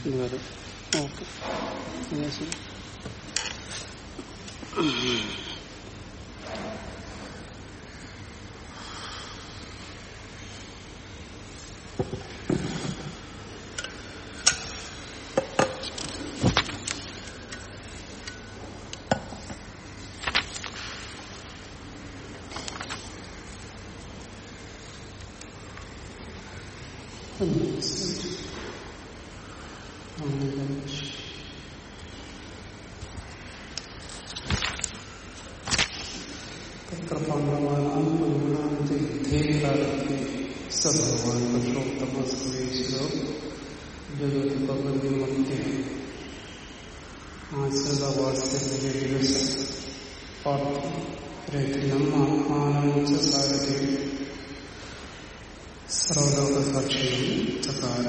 ഇതുവരെ ഓക്കെ തത്ര പാണ്ഡവാനാം പൗരാണത്തെ യുദ്ധേകാലത്തെ സ ഭഗവാൻ പുരുഷോത്തമ സർവേശ്വരോ ജഗത് ഭഗവതി മധ്യ ആശ്രിതവാത്സല്യവിവശ പാർത്ഥം രഥിനം ആത്മാനം ച സാരഥി സർവലോകസാക്ഷിയും ചകാര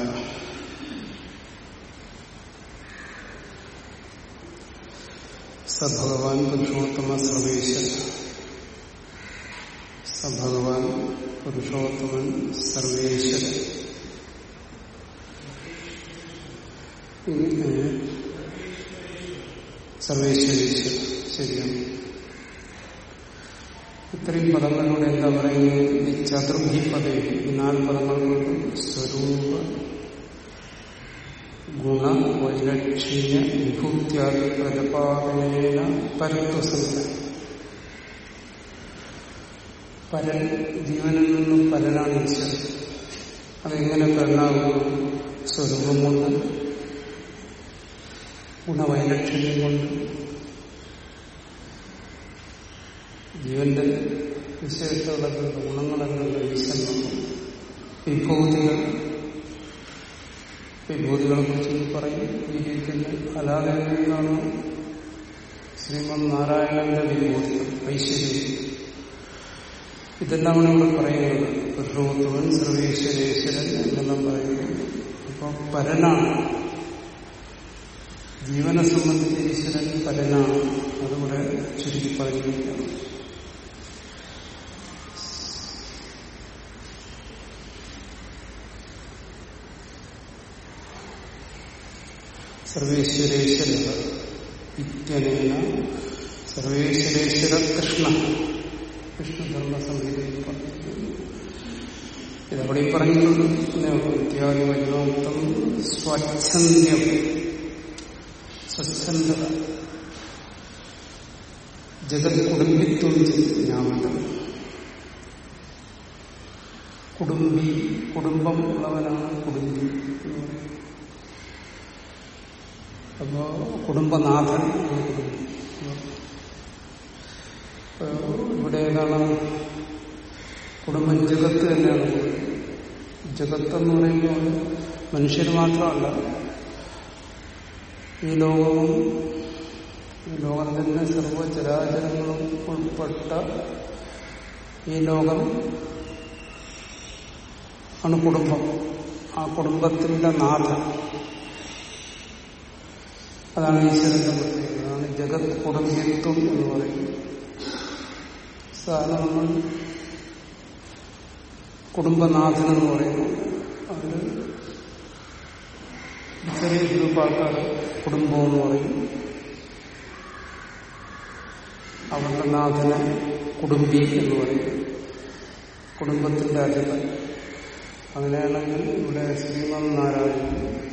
സ ഭഗവാൻ പുരുഷോത്തമ സർവേശ്വര സ ഭഗവാൻ പുരുഷോത്തമൻ സർവേശ്വരൻ ഇങ്ങനെ സർവേശ്വരീശ്വര. ശരിയാണ്. ഇത്രയും പദങ്ങളിലൂടെ എന്താ പറയുന്നത്? ഈ ചതുർഭി പദേ ഈ നാല് പദങ്ങൾ കൊണ്ട് സ്വരൂപ ഗുണ വൈലക്ഷണ്യ വിഭൂത്യാദി പ്രതിപാദനേന പരത്വസംഖ്യ പരൻ ജീവനിൽ നിന്നും പരനാണ് ഈശ്വരൻ. അതെങ്ങനെ പരനാകുന്നു? സ്വരൂപം കൊണ്ട് ഗുണവൈലക്ഷണ്യം കൊണ്ട്. ജീവന്റെ വിശേഷതകളൊക്കെ ഗുണങ്ങളെന്നുള്ള ഈശ്വരനുണ്ട് വിഭൂതികൾ വിഭൂതികളെ കുറിച്ച് പറയും ഈ രീതിയിൽ അല്ലാതെ എന്താണ് ശ്രീമൻ നാരായണന്റെ വിഭൂതി ഐശ്വര്യം ഇതെല്ലാമാണ് നമ്മൾ പറയുന്നത് പുരുഷോത്തവൻ സർവേശ്വരേശ്വരൻ എന്നെല്ലാം പറയുന്നത് അപ്പോൾ പരനാണ്. ജീവനെ സംബന്ധിച്ച് ഈശ്വരൻ പരനാണ്. അതുകൂടെ ചുരുക്കി പറഞ്ഞിരിക്കുകയാണ്. സർവേശ്വരേശ്വര ഇത്യനേന സർവേശ്വരേശ്വര കൃഷ്ണ കൃഷ്ണധർമ്മ സംഹിതയിൽ പറഞ്ഞിരിക്കുന്നു ഇതവിടെ പറഞ്ഞിട്ടുണ്ട് ഇത്യാദി വൈദ്യോക്തം സ്വച്ഛന്ദ്യം സ്വച്ഛന്ദത. ജഗത് കുടുംബിത്വം ജ്ഞാപകം കുടുംബി കുടുംബം ഉള്ളവനാണ് കുടുംബി എന്ന് പറയുന്നത്. അപ്പോ കുടുംബനാഥൻ ഇവിടെ ഏതാണ് കുടുംബം ജഗത്ത് തന്നെയാണ്. ജഗത്ത് എന്ന് പറയുമ്പോൾ മനുഷ്യർ മാത്രമല്ല. ഈ ലോകവും ലോകത്തിന്റെ സർവചരാചരങ്ങളും ഉൾപ്പെട്ട ഈ ലോകം ആണ് കുടുംബം. ആ കുടുംബത്തിന്റെ നാഥൻ. അതാണ് ഈശ്വരന്റെ പ്രത്യേകത അതാണ് ജഗത് കുടുംബിത്വം എന്ന് പറയുന്നത്. സാധാരണ നമ്മൾ കുടുംബനാഥൻ എന്ന് പറയുന്നു. അതിൽ ചെറിയ ഗ്രൂപ്പ് ആൾക്കാർ കുടുംബം എന്ന് പറയും. അവരുടെ നാഥനെ കുടുംബി എന്ന് പറയും. കുടുംബത്തിന്റെ അധിപൻ. അങ്ങനെയാണെങ്കിൽ ഇവിടെ ശ്രീമൻ നാരായണൻ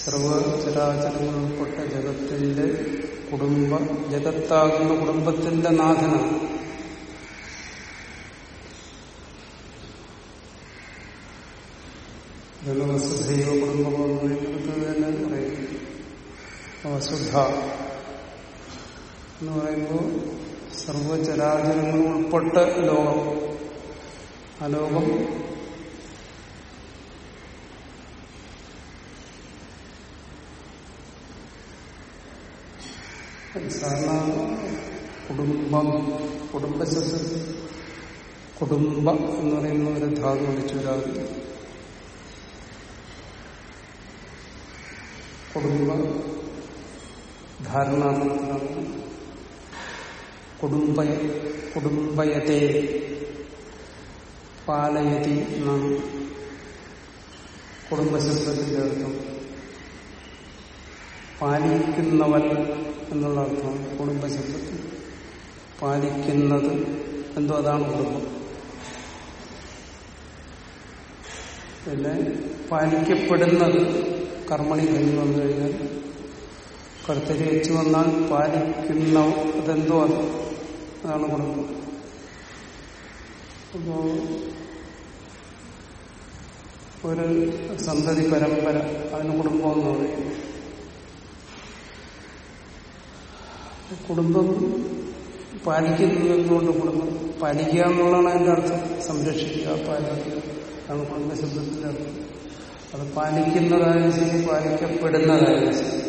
സർവചരാചരങ്ങൾ ഉൾപ്പെട്ട ജഗത്തിന്റെ കുടുംബ ജഗത്താകുന്ന കുടുംബത്തിന്റെ നാഥനാണ് ഇതാണ് വസുധൈവ കുടുംബം എന്ന് പറയുന്നത് തന്നെ പറയും വസുധ എന്ന് പറയുമ്പോൾ സർവചരാചരങ്ങൾ ഉൾപ്പെട്ട ലോകം. ആ ലോകം സാധാരണ കുടുംബം കുടുംബശബ്ദം കുടുംബം എന്ന് പറയുന്ന ഒരു ധാതു വിളിച്ചു വരാറില്ല കുടുംബ ധാരണാർത്ഥത്തിലാണ് കുടുംബ കുടുംബയത്തെ പാലയതി എന്നാണ് കുടുംബശബ്ദത്തിന്റെ അർത്ഥം. പാലിക്കുന്നവൻ എന്നുള്ള അർത്ഥം കുടുംബശബ്ദത്തിൽ പാലിക്കുന്നത് എന്തോ അതാണ് കുടുംബം. പിന്നെ പാലിക്കപ്പെടുന്നത് കർമ്മണി കഴിഞ്ഞു വന്നു കഴിഞ്ഞാൽ കർത്തരി വെച്ച് വന്നാൽ പാലിക്കുന്ന അതെന്തോ അത്. അതാണ് കുടുംബം. അപ്പോ ഒരു സന്തതി പരമ്പര അതിന് കുടുംബം എന്ന് പറയും കുടുംബം പാലിക്കുന്നത് എന്തുകൊണ്ട് കുടുംബം പാലിക്കുക എന്നുള്ളതാണ് അതിന്റെ അർത്ഥം. സംരക്ഷിക്കുക പാലിക്കുക. അതാണ് കുടുംബശബ്ദത്തിന്റെ അർത്ഥം. അത് പാലിക്കുന്നതായാലും ശരി പാലിക്കപ്പെടുന്നതായാലും ശരി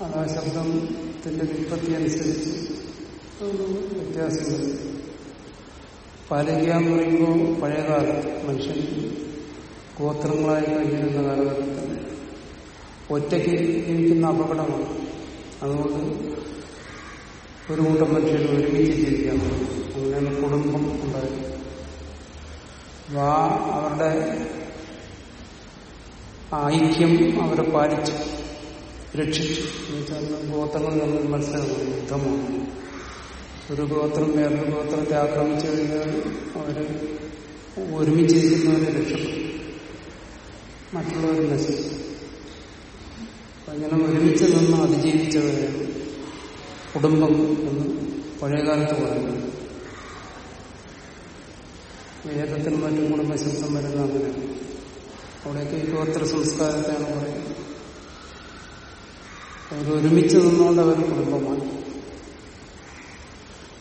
അത് ആ ശബ്ദത്തിന്റെ വിൽപ്പത്തി അനുസരിച്ച് വ്യത്യാസം പാലിക്കുക എന്ന് പറയുമ്പോൾ പഴയകാലത്ത് മനുഷ്യൻ ഗോത്രങ്ങളായി കഴിഞ്ഞിരുന്ന കാലഘട്ടത്തിൽ ഒറ്റയ്ക്ക് ജീവിക്കുന്ന അപകടമാണ്. അതുകൊണ്ട് ഒരു കൂട്ടം മനുഷ്യർ ഒരുമിച്ച് ജീവിക്കാൻ അങ്ങനെയാണ് കുടുംബം ഉണ്ടായത്. ആ അവരുടെ ഐക്യം അവരെ പാലിച്ചു രക്ഷിച്ചു. എന്നുവെച്ചാൽ ഗോത്രങ്ങൾ തമ്മിൽ മത്സരമാണ് യുദ്ധമാണ്. ഒരു ഗോത്രം വേറൊരു ഗോത്രത്തെ ആക്രമിച്ചു കഴിഞ്ഞാൽ അവർ ഒരുമിച്ചിരിക്കുന്നവരെ രക്ഷപ്പെടും. മറ്റുള്ളവർ നശിക്കും. അങ്ങനെ ഒരുമിച്ച് നിന്ന് അതിജീവിച്ചവരെയാണ് കുടുംബം എന്ന് പഴയകാലത്ത് പറയുന്നത് വേദത്തിനും മറ്റും കുടുംബശബ്ദം വരുന്ന അങ്ങനെ. അവിടെയൊക്കെ ഈ ഗോത്ര സംസ്കാരത്തെയാണ് പറയുന്നത്. അവർ ഒരുമിച്ച് നിന്നുകൊണ്ട് അവർ കുടുംബമാണ്.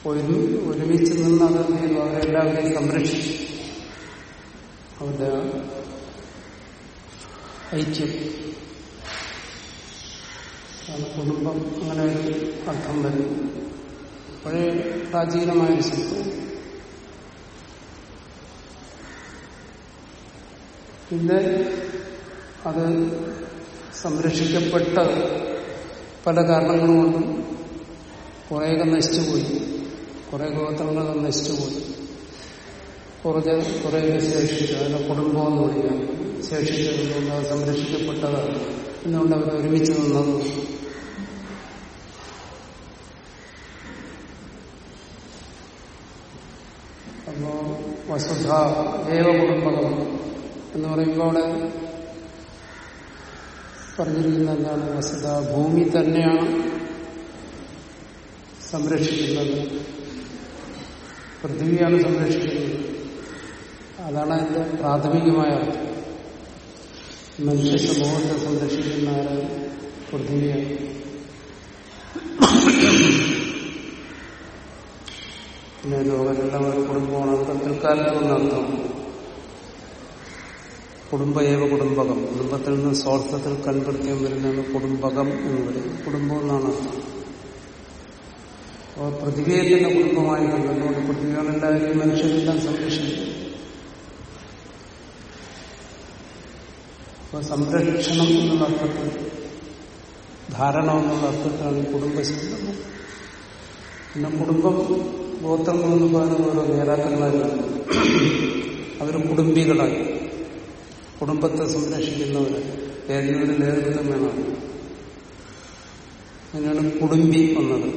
ഒരു ഒരുമിച്ച് നിന്ന് അത് ചെയ്തു അവരെല്ലാവരെയും സംരക്ഷിച്ചു. അവരുടെ ഐക്യം കുടുംബം അങ്ങനെ ഒരു അർത്ഥം വരുന്നു പഴയ പ്രാചീനമായ ശബ്ദം പിന്നെ അത് സംരക്ഷിക്കപ്പെട്ട പല കാരണങ്ങളും കൊണ്ടും കുറേയൊക്കെ നശിച്ചുപോയി. കുറെ ഗോത്രങ്ങളൊക്കെ നശിച്ചുപോയി. കുറച്ച് കുറേയൊക്കെ ശേഷിച്ചു. അതിനെ കുടുംബം എന്ന് വിളിക്കാം ശേഷിച്ചതുകൊണ്ട് അത് സംരക്ഷിക്കപ്പെട്ടതാണ്. എന്നുകൊണ്ട് അവർ ഒരുമിച്ച് നിന്നത് അപ്പോ വസുധ ഏവ എന്ന് പറയുമ്പോൾ അവിടെ പറഞ്ഞിരിക്കുന്ന എന്താണ്? വസുധ ഭൂമി തന്നെയാണ് സംരക്ഷിക്കുന്നത്. പൃഥ്വിയാണ് സംരക്ഷിക്കുന്നത്. അതാണ് അതിന്റെ പ്രാഥമികമായ അർത്ഥം. മനുഷ്യ സമൂഹത്തെ സംരക്ഷിക്കുന്ന പൃഥ്വിയാണ്. പിന്നെ ലോകമെല്ലാം ഒരു കുടുംബമാണ് അതൊക്കെ പിൽക്കാലത്ത് വന്ന അർത്ഥമാണ് കുടുംബ ഏവ കുടുംബകം. കുടുംബത്തിൽ നിന്ന് സ്വാർത്ഥത്തിൽ കൺകൃത്യം വരുന്നതാണ് കുടുംബകം എന്ന് പറയും കുടുംബം എന്നാണ് അർത്ഥം. അപ്പോൾ പൃഥ്വിയെ തന്നെ കുടുംബമായി കണ്ടുകൊണ്ട് പൃഥ്വികളെല്ലാവരെയും മനുഷ്യരെല്ലാം സംരക്ഷിക്കും. അപ്പോൾ സംരക്ഷണം എന്നുള്ള അർത്ഥത്തിൽ ധാരണ എന്നുള്ള അർത്ഥത്തിലാണ് കുടുംബശീലം പിന്നെ കുടുംബം ഗോത്രങ്ങളെന്ന് പറയുന്ന ഓരോ നേതാക്കന്മാരും അവർ കുടുംബികളായി. കുടുംബത്തെ സംരക്ഷിക്കുന്നവർ ഏതെങ്കിലും നേതൃത്വം വേണം. അങ്ങനെയാണ് കുടുംബി വന്നത്.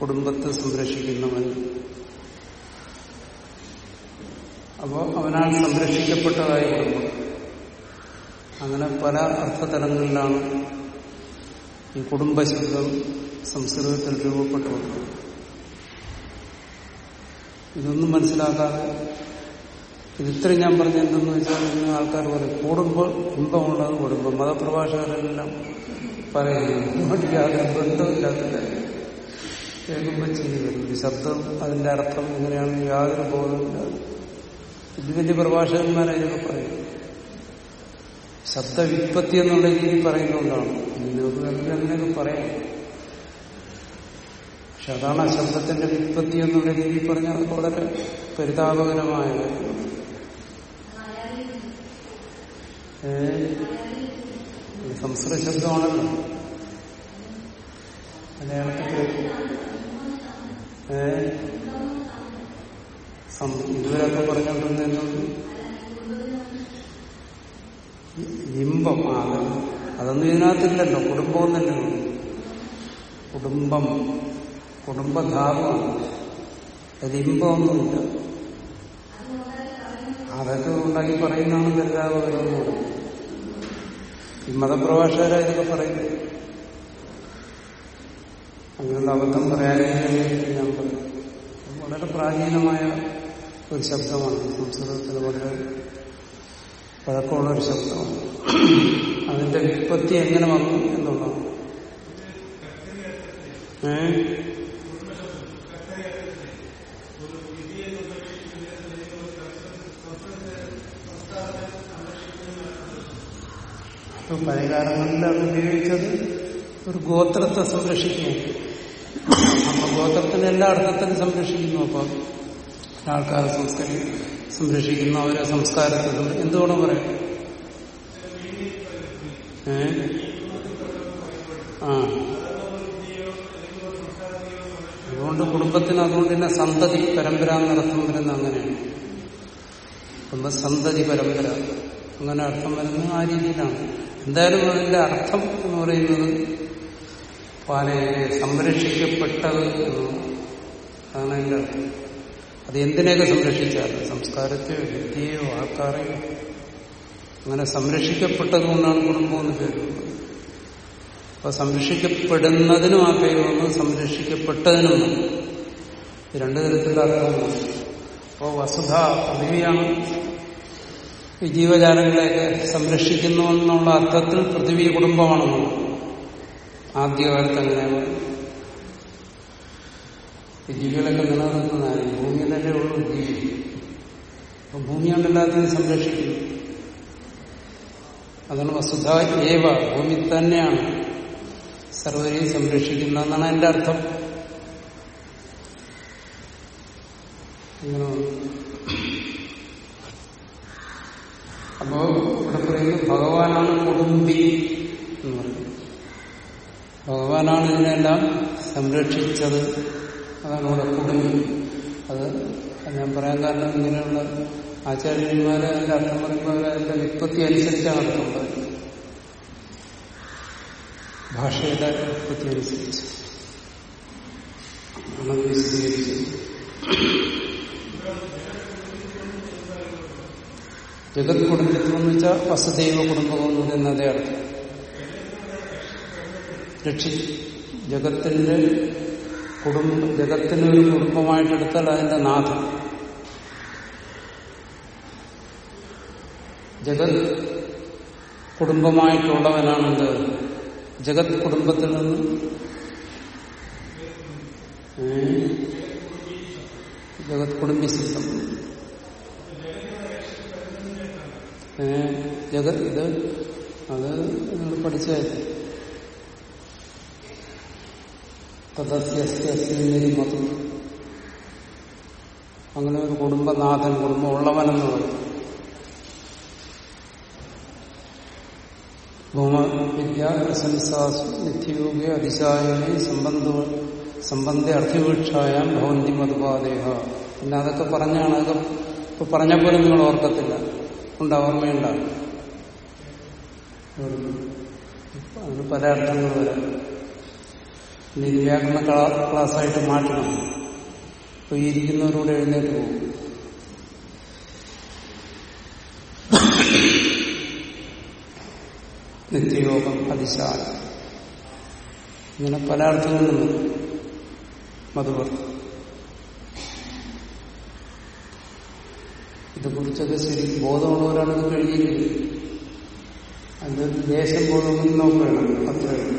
കുടുംബത്തെ സംരക്ഷിക്കുന്നവൻ. അപ്പോൾ അവനാൽ സംരക്ഷിക്കപ്പെട്ടതായി കുടുംബം അങ്ങനെ പല അർത്ഥതലങ്ങളിലാണ് ഈ കുടുംബശബ്ദം സംസ്കൃതത്തിൽ രൂപപ്പെട്ടു ഇതൊന്നും മനസ്സിലാക്കാതെ ഇതിത്രയും ഞാൻ പറഞ്ഞ എന്തെന്ന് വെച്ചാൽ ഇന്ന് ആൾക്കാർ പറയും കൂടുമ്പോൾ ഇമ്പമുള്ളത് കുടുംബം മതപ്രഭാഷകരെല്ലാം പറയുന്നു യാതൊരു ബന്ധമില്ലാത്ത കേൾക്കുമ്പോൾ ചെയ്യുന്നു ഈ ശബ്ദം അതിന്റെ അർത്ഥം എങ്ങനെയാണെന്ന് യാതൊരു ബോധമില്ല ഇത് വലിയ പ്രഭാഷകന്മാരെ ഇതൊക്കെ പറയും. ശബ്ദവിപത്തി എന്നുള്ള രീതി പറയുന്നതുകൊണ്ടാണ്. നിങ്ങൾക്ക് അങ്ങനെയൊക്കെ പറയാം. പക്ഷെ അതാണ് അശബ്ദത്തിന്റെ ശബ്ദത്തിന്റെ വിപത്തി എന്നുള്ള രീതി പറഞ്ഞാൽ അത് വളരെ പരിതാപകരമായ സംസ്കൃത ശബ്ദമാണല്ലോ. മലയാളത്തിൽ ഇതുവരെയൊക്കെ പറഞ്ഞുകൊണ്ടിരുന്ന എന്താണ് ഇമ്പം അതൊന്നും ഇതിനകത്തില്ലല്ലോ. കുടുംബം എന്നല്ലേ കുടുംബം. കുടുംബധാതുവാണ് അതിൽ ഇമ്പമൊന്നുമില്ല അതൊക്കെ ഉണ്ടാക്കി പറയുന്നതാണ് ദരിദ്രാപകരമെന്ന് ഈ മതപ്രഭാഷകരാ പറയുന്നത്. അങ്ങനെയുള്ള അബദ്ധം പറയാനില്ല ഞാൻ പറഞ്ഞു വളരെ പ്രാചീനമായ ഒരു ശബ്ദമാണ്. സംസ്കൃതത്തിൽ വളരെ പഴക്കമുള്ള ഒരു ശബ്ദമാണ്. അതിന്റെ വിപത്തി എങ്ങനെ വന്നു എന്നുള്ളതാണ്. ഏ? പഴയകാലങ്ങളിൽ ഉപയോഗിച്ചത് ഒരു ഗോത്രത്തെ സംരക്ഷിക്കാൻ അപ്പൊ ഗോത്രത്തിന് എല്ലാ അർത്ഥത്തിലും സംരക്ഷിക്കുന്നു. അപ്പൊ ആൾക്കാരെ സംസ്കരി സംരക്ഷിക്കുന്ന അവരെ സംസ്കാരത്തെ എന്തുകൊണ്ട് പറയും ആ. അതുകൊണ്ട് കുടുംബത്തിന് അതുകൊണ്ട് തന്നെ സന്തതി പരമ്പര എന്നർത്ഥം വരുന്ന അങ്ങനെയാണ്. കുടുംബ സന്തതി പരമ്പര. അങ്ങനെ അർത്ഥം വരുന്നത് ആ രീതിയിലാണ്. എന്തായാലും അതിന്റെ അർത്ഥം എന്ന് പറയുന്നത് പാലയെ സംരക്ഷിക്കപ്പെട്ടത് അതാണ് അതിന്റെ അർത്ഥം. അത് എന്തിനെയൊക്കെ സംരക്ഷിച്ചാലും സംസ്കാരത്തെയോ വിദ്യയോ ആൾക്കാരെയോ അങ്ങനെ സംരക്ഷിക്കപ്പെട്ടത് കൊണ്ടാണ് കുടുംബം എന്ന് അപ്പൊ സംരക്ഷിക്കപ്പെടുന്നതിനും ആ പേര് വന്നു സംരക്ഷിക്കപ്പെട്ടതിനും രണ്ടു തരത്തിലുള്ള അർത്ഥമാണ് അപ്പോൾ വസുധ പൃഥിവിയാണ്. ഈ ജീവജാലങ്ങളെയൊക്കെ സംരക്ഷിക്കുന്നു എന്നുള്ള അർത്ഥത്തിൽ പൃഥ്വി കുടുംബമാണെന്നുള്ളത് ആദ്യകാലത്ത് അങ്ങനെയാണ് ഈ ജീവികളൊക്കെ നിലനിൽക്കുന്നതാണ് തന്നെ ഉള്ളൂ ജീവി. അപ്പൊ ഭൂമിയാണ് എല്ലാത്തിനും സംരക്ഷിക്കുന്നത് അതാണ് വസുധ ഏവ ഭൂമി തന്നെയാണ് സർവരെയും സംരക്ഷിക്കുന്നതെന്നാണ് എന്റെ അർത്ഥം. അപ്പോ ഇവിടെ പറയുന്നത് ഭഗവാനാണ് കൊടുമ്പി എന്ന് പറയുന്നത് ഭഗവാനാണ് ഇതിനെല്ലാം സംരക്ഷിച്ചത്. അതാണ് ഇവിടെ കുടുംബി. അത് ഞാൻ പറയാൻ കാരണം ഇങ്ങനെയുള്ള ആചാര്യന്മാരെ അതിന്റെ അർത്ഥം പറയുമ്പോൾ അതിന്റെ വിത്പത്തി അനുസരിച്ചാണ് അർത്ഥം പറയുന്നത് ഭാഷയുടെ വിത്പത്തി അനുസരിച്ച്. വിശദീകരിച്ചത് ജഗത് കുടുംബത്വം എന്ന് വെച്ചാൽ വസുദൈവ കുടുംബം എന്ന് രക്ഷി. ജഗത്തിന്റെ കുടുംബ ജഗത്തിന് ഒരു കുടുംബമായിട്ടെടുത്താൽ അതിന്റെ നാഥം ജഗത് കുടുംബമായിട്ടുള്ളവനാണെന്ത്? ജഗത് കുടുംബത്തിൽ നിന്ന് ജഗത് കുടുംബി സിദ്ധം ഏ ജഗത് ഇത് അത് നിങ്ങൾ തദസ്യസ്യസ്യരി മതം അങ്ങനെ ഒരു കുടുംബനാഥൻ കുടുംബം ഉള്ളവനെന്ന് പറയും. ഭൂമവിദ്യ പ്രശംസാസു നിത്യയോഗ അതിശായനെ സംബന്ധ സംബന്ധ അർത്ഥവീക്ഷായാൻ ഭവന്തി മതുപാദേഹ പിന്നെ അതൊക്കെ പറഞ്ഞാണ് അതൊക്കെ ഇപ്പൊ പറഞ്ഞപ്പോലും നിങ്ങൾ ഓർക്കത്തില്ല. ഉണ്ട് ഓർമ്മയുണ്ടാകും അതിന് പല അർത്ഥങ്ങൾ വരാം. ഇനി വ്യാകരണ ക്ലാസ്സായിട്ട് മാറ്റണം. അപ്പൊ ഈ ഇരിക്കുന്നവരോട് എഴുന്നേറ്റ് പോകും. നിത്യയോഗം അതിശാല. ഇങ്ങനെ പല അർത്ഥങ്ങളും വരും ഇതെക്കുറിച്ചൊക്കെ ശരി ബോധമുള്ളവരാണ് ഇത് കഴിഞ്ഞിരിക്കുന്നത് അത് ദേശം ബോധമൊന്നും നോക്കണം അത്രയും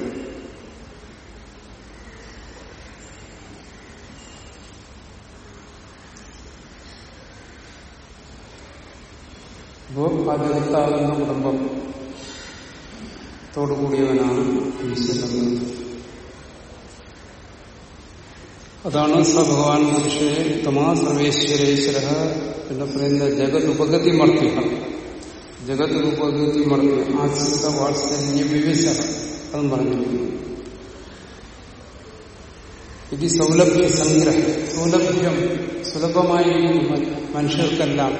അപ്പോ ആ ജഗത്താകുന്ന കുടുംബം. തോടുകൂടിയവനാണ് ഈശ്വരൻ അതാണ് സ ഭഗവാൻ മനുഷ്യരെ ഉത്തമാ സർവേശ്വരേശ്വര എന്ന് പറയുന്ന ജഗത് ഉപഗതി മർത്തിക ജഗത് ഉപഗതി മർത്തി ആശ്രിത വാത്സല്യ വിവിശ. അതും പറഞ്ഞിരിക്കുന്നു. ഇത് സൗലഭ്യ സംഗ്രഹം. സൗലഭ്യം സുലഭമായി മനുഷ്യർക്കെല്ലാം.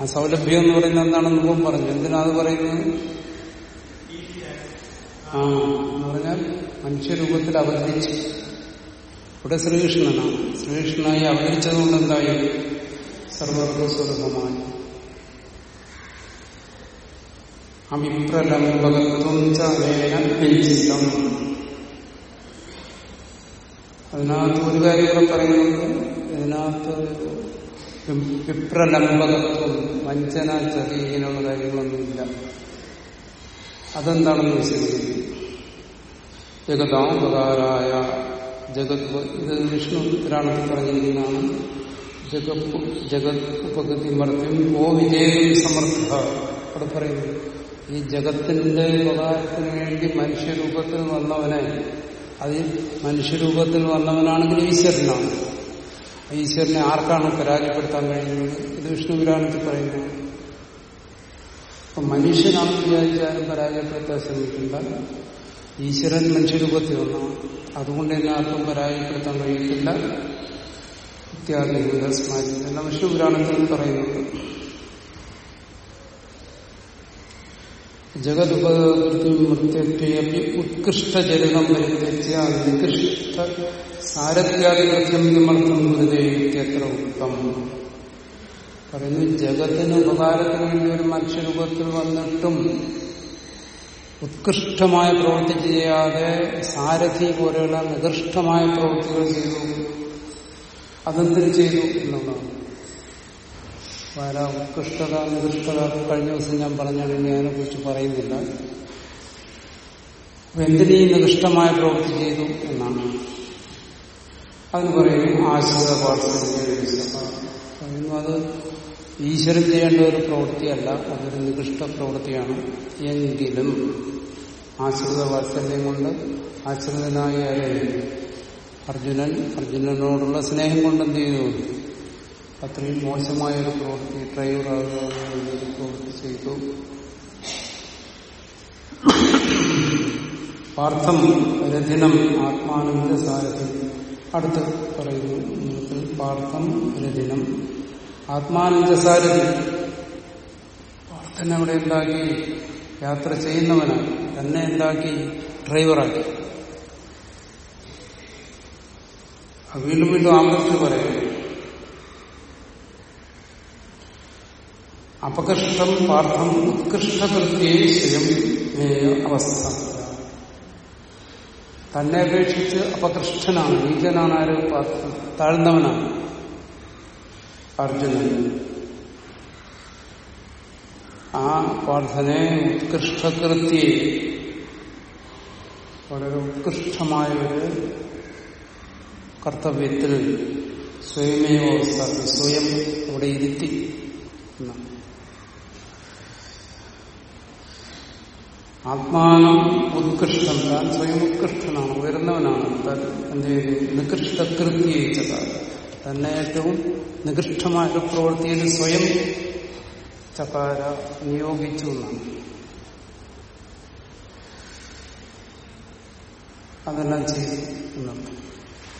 ആ സൗലഭ്യം എന്ന് പറയുന്നത് എന്താണെന്ന് മുമ്പ് പറഞ്ഞു. എന്തിനാ അത് പറയുന്നത്? ആ എന്ന് പറഞ്ഞാൽ മനുഷ്യരൂപത്തിൽ അവതരിച്ച് ഇവിടെ ശ്രീകൃഷ്ണനാണ്. ശ്രീകൃഷ്ണനായി അവതരിച്ചതുകൊണ്ട് എന്തായി? സർവർഗ സുലഭമായി അഭിപ്രലംബകത്വം അതിനകത്ത് ഒരു കാര്യം കൂടെ പറയുന്നുണ്ട്. ഇതിനകത്ത് വിപ്രലംബകത്വം വഞ്ചന ചതി ഇങ്ങനെയുള്ള കാര്യങ്ങളൊന്നുമില്ല. അതെന്താണെന്ന് വിശദീകരിക്കും. ജഗതാപകാരായ ജഗത് ഇത് വിഷ്ണു പുരാണത്തിൽ പറഞ്ഞിരിക്കുന്നതാണ്. ജഗത് ജഗത് ഉപഗതി മർദ്യം ഓ വിജയം സമർത്ഥ. അവിടെ പറയുന്നു ഈ ജഗത്തിന്റെ ഉപകാരത്തിന് വേണ്ടി മനുഷ്യരൂപത്തിൽ വന്നവനെ അതിൽ മനുഷ്യരൂപത്തിൽ വന്നവനാണെങ്കിൽ ഈശ്വരനാണ്. ഈശ്വരനെ ആർക്കാണ് പരാജയപ്പെടുത്താൻ കഴിയുന്നത്? ഇത് വിഷ്ണു പുരാണത്തിൽ പറയുന്നു. അപ്പൊ മനുഷ്യനാണെന്ന് വിചാരിച്ചാലും പരാജയപ്പെടുത്താൻ ശ്രമിക്കില്ല ഈശ്വരൻ മനുഷ്യരൂപത്തിൽ വന്നു അതുകൊണ്ട് തന്നെ ആർക്കും പരാജയപ്പെടുത്താൻ കഴിയത്തില്ല. ഇത്യാദി സ്മാരി എല്ലാം വിഷ്ണു പുരാണത്തിൽ പറയുന്നുണ്ട്. ജഗതുപകൃതി മൃത്യത്വയപ്പി ഉത്കൃഷ്ടചരിതം വരുത്തിയ നികൃഷ്ട സാരത്യാദികൃത്യം വിമർത്തം ഗുരുദേവിത്യത്ര ഉത്തം പറയുന്നു ജഗത്തിന് ഉപകാരത്തിന് വേണ്ടി ഒരു മനുഷ്യരൂപത്തിൽ വന്നിട്ടും ഉത്കൃഷ്ടമായ പ്രവൃത്തി ചെയ്യാതെ സാരഥി പോലെയുള്ള നികൃഷ്ടമായ പ്രവൃത്തികൾ ചെയ്തു. അതെന്തിനു ചെയ്തു എന്നുള്ളതാണ്. വര ഉത്കൃഷ്ടത നികൃഷ്ടത കഴിഞ്ഞ ദിവസം ഞാൻ പറഞ്ഞാണ് ഇനി അതിനെ കുറിച്ച് പറയുന്നില്ല എന്തിനീ നികൃഷ്ടമായ പ്രവൃത്തി ചെയ്തു എന്നാണ്. അതിന് പറയുന്നു ആശ്രിത പറയുന്നു അത് ഈശ്വരൻ ചെയ്യേണ്ട ഒരു പ്രവൃത്തിയല്ല അതൊരു നികൃഷ്ട പ്രവൃത്തിയാണ്. എങ്കിലും ആശ്രിത വാത്സല്യം കൊണ്ട് ആശ്രിതനായ അർജുനൻ അർജുനനോടുള്ള സ്നേഹം കൊണ്ട് എന്ത് ചെയ്തു? അത്രയും മോശമായ ഒരു പ്രവൃത്തി ഡ്രൈവറാകുക എന്നൊരു പ്രവൃത്തി ചെയ്തു. പാർത്ഥം രഥിനം ആത്മാനന്ദ സാരഥി. അടുത്ത് പറയുന്നു പാർത്ഥം രഥിനം ആത്മാനന്ദ സാരഥി പാർത്ഥൻ അവിടെ ഉണ്ടാക്കി യാത്ര ചെയ്യുന്നവനാണ് തന്നെ എന്താക്കി ഡ്രൈവറാക്കി. വീണ്ടും വീണ്ടും ആവർത്തി പറയുന്നു അപകൃഷ്ടം പാർത്ഥം ഉത്കൃഷ്ടകൃത്യേ സ്വയം അവസ്ഥ. തന്നെ അപേക്ഷിച്ച് അപകൃഷ്ടനാണ് നീചനാണ് ആര് താഴ്ന്നവനാണ്. അർജുനൻ. ആ പാർത്ഥനെ ഉത്കൃഷ്ടകൃത്യേ വളരെ ഉത്കൃഷ്ടമായ ഒരു കർത്തവ്യത്തിൽ സ്വയമേവ അവസ്ഥ സ്വയം അവിടെ ഇരുത്തി ആത്മാനം ഉത്കൃഷ്ടം താൻ സ്വയം ഉത്കൃഷ്ടനാണ് ഉയർന്നവനാണ്. എന്ത് ചെയ്തു? നികൃഷ്ടകൃത്യ തന്നെ ഏറ്റവും നികൃഷ്ടമായ ഒരു പ്രവൃത്തിയിൽ സ്വയം ചകാര നിയോഗിച്ചു എന്നാണ്. അതെല്ലാം ചെയ്തു എന്നാണ്.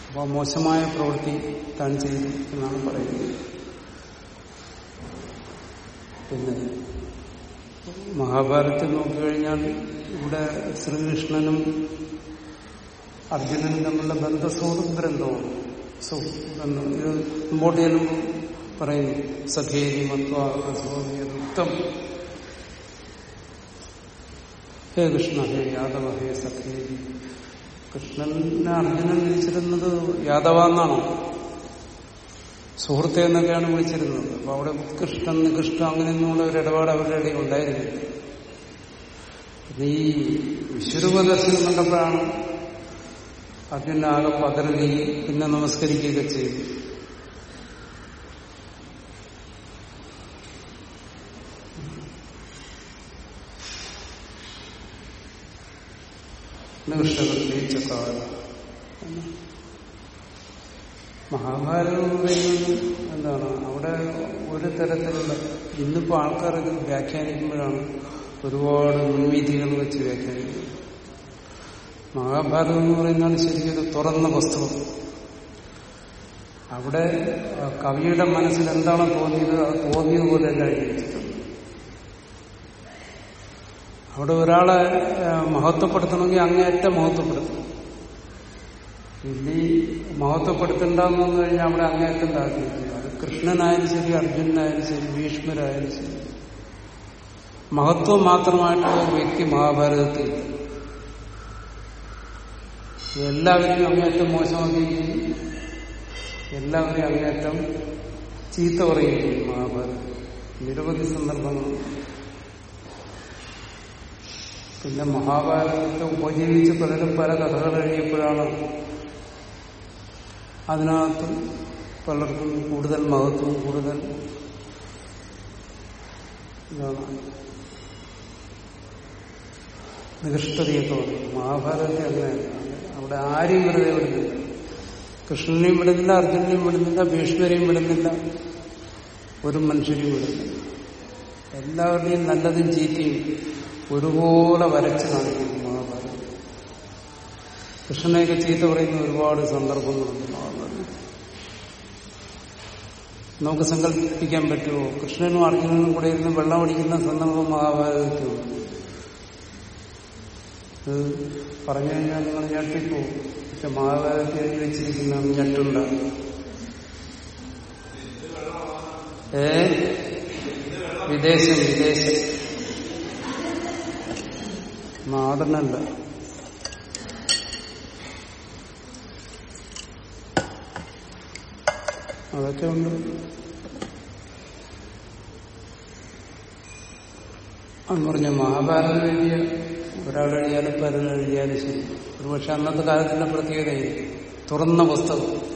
അപ്പോൾ മോശമായ പ്രവൃത്തി താൻ ചെയ്തു എന്നാണ് പറയുന്നത്. പിന്നെ മഹാഭാരതത്തിൽ നോക്കിക്കഴിഞ്ഞാൽ ഇവിടെ ശ്രീകൃഷ്ണനും അർജുനനും തമ്മിലുള്ള ബന്ധസ്വതന്ത്രം ബന്ധമാണ് ബന്ധം ഇത് മുമ്പോട്ട് ചെല്ലുമ്പോൾ പറയുന്നു സഖേരി മത്വാസം ഹേ കൃഷ്ണ ഹേ യാദവ ഹേ സഖേരി കൃഷ്ണനെ അർജുനൻ വിളിച്ചിരുന്നത് യാദവ എന്നാണോ? സുഹൃത്തെ എന്നൊക്കെയാണ് വിളിച്ചിരുന്നത്. അപ്പൊ അവിടെ ഉത്കൃഷ്ടം നികൃഷ്ടം അങ്ങനെയൊന്നുള്ള ഒരു ഇടപാട് അവരുടെ ഇടയിൽ ഉണ്ടായിരുന്നില്ല. ഈ വിശ്വരൂപ ദർശനം കണ്ടപ്പോഴാണ് അർജുന ആകെ പതറുകയും പിന്നെ നമസ്കരിക്കുകയൊക്കെ ചെയ്തു മഹാഭാരതം എന്ന് പറയുന്നത് എന്താണ്? അവിടെ ഒരു തരത്തിലുള്ള ഇന്നിപ്പോ ആൾക്കാർ വ്യാഖ്യാനിക്കുമ്പോഴാണ് ഒരുപാട് മുൻവിധികൾ വെച്ച് വ്യാഖ്യാനിക്കുന്നത്. മഹാഭാരതം എന്ന് പറയുന്നതാണ് ശരിക്കും തുറന്ന പുസ്തകം അവിടെ കവിയുടെ മനസ്സിൽ എന്താണ് തോന്നിയത് അത് തോന്നിയതുപോലെ അല്ല അവിടെ ഒരാളെ മഹത്വപ്പെടുത്തണമെങ്കിൽ അങ്ങേയറ്റം മഹത്വപ്പെടുത്തും ഇനി മഹത്വപ്പെടുത്തണ്ടെന്ന് കഴിഞ്ഞാൽ അവിടെ അങ്ങേയറ്റം താഴ്ത്തി അത് കൃഷ്ണനായാലും ശരി അർജുനനായാലും ശരി ഭീഷ്മരായാലും ശരി. മഹത്വം മാത്രമായിട്ടുള്ള ഒരു വ്യക്തി മഹാഭാരതത്തിൽ. ഇല്ല. എല്ലാവരെയും അങ്ങേറ്റം മോശമാക്കുകയും. എല്ലാവരെയും അങ്ങേറ്റം ചീത്ത പറയുകയും മഹാഭാരതം നിരവധി സന്ദർഭങ്ങൾ പിന്നെ മഹാഭാരതത്തെ ഉപജീവിച്ച് പലരും പല കഥകൾ എഴുതിയപ്പോഴാണ് അതിനകത്ത് പലർക്കും കൂടുതൽ മഹത്വം കൂടുതൽ നികൃഷ്ടതയൊക്കെ മഹാഭാരതത്തെ അങ്ങനെയല്ല അവിടെ ആരെയും വെറുതെ വിടുന്നില്ല. കൃഷ്ണനെയും വിടുന്നില്ല അർജുനെയും വിടുന്നില്ല ഭീഷ്മരെയും വിടുന്നില്ല. ഒരു മനുഷ്യരെയും വിടുന്നില്ല. എല്ലാവരുടെയും നല്ലതും ചീത്തയും ഒരുപോലെ വരച്ച് കാണിക്കുന്നു മഹാഭാരതം. കൃഷ്ണനെയൊക്കെ ചീത്ത പറയുന്ന ഒരുപാട് സന്ദർഭങ്ങളുണ്ട് മഹാഭാരതം നമുക്ക് സങ്കല്പിക്കാൻ പറ്റുമോ? കൃഷ്ണനും അർജുനനും കൂടെ ഇരുന്ന് വെള്ളം അടിക്കുന്ന സന്ദർഭം മഹാഭാരതത്തിലുണ്ട് ഇത് പറഞ്ഞു കഴിഞ്ഞാൽ നിങ്ങൾ ഞെട്ടിപ്പോവും. പക്ഷെ മഹാഭാരതത്തിൽ വെച്ചിരിക്കുന്ന ഞെട്ടുണ്ട. ഏ? വിദേശം വിദേശം. നാടനല്ല. അതൊക്കെ ഉണ്ട്. അന്ന് പറഞ്ഞ മഹാഭാരതം എഴുതിയ ഒരാൾ എഴുതിയാലും പരന്ന് എഴുതിയാലും ശരി. ഒരുപക്ഷെ അന്നത്തെ കാലത്തിന്റെ പ്രത്യേകത തുറന്ന പുസ്തകം.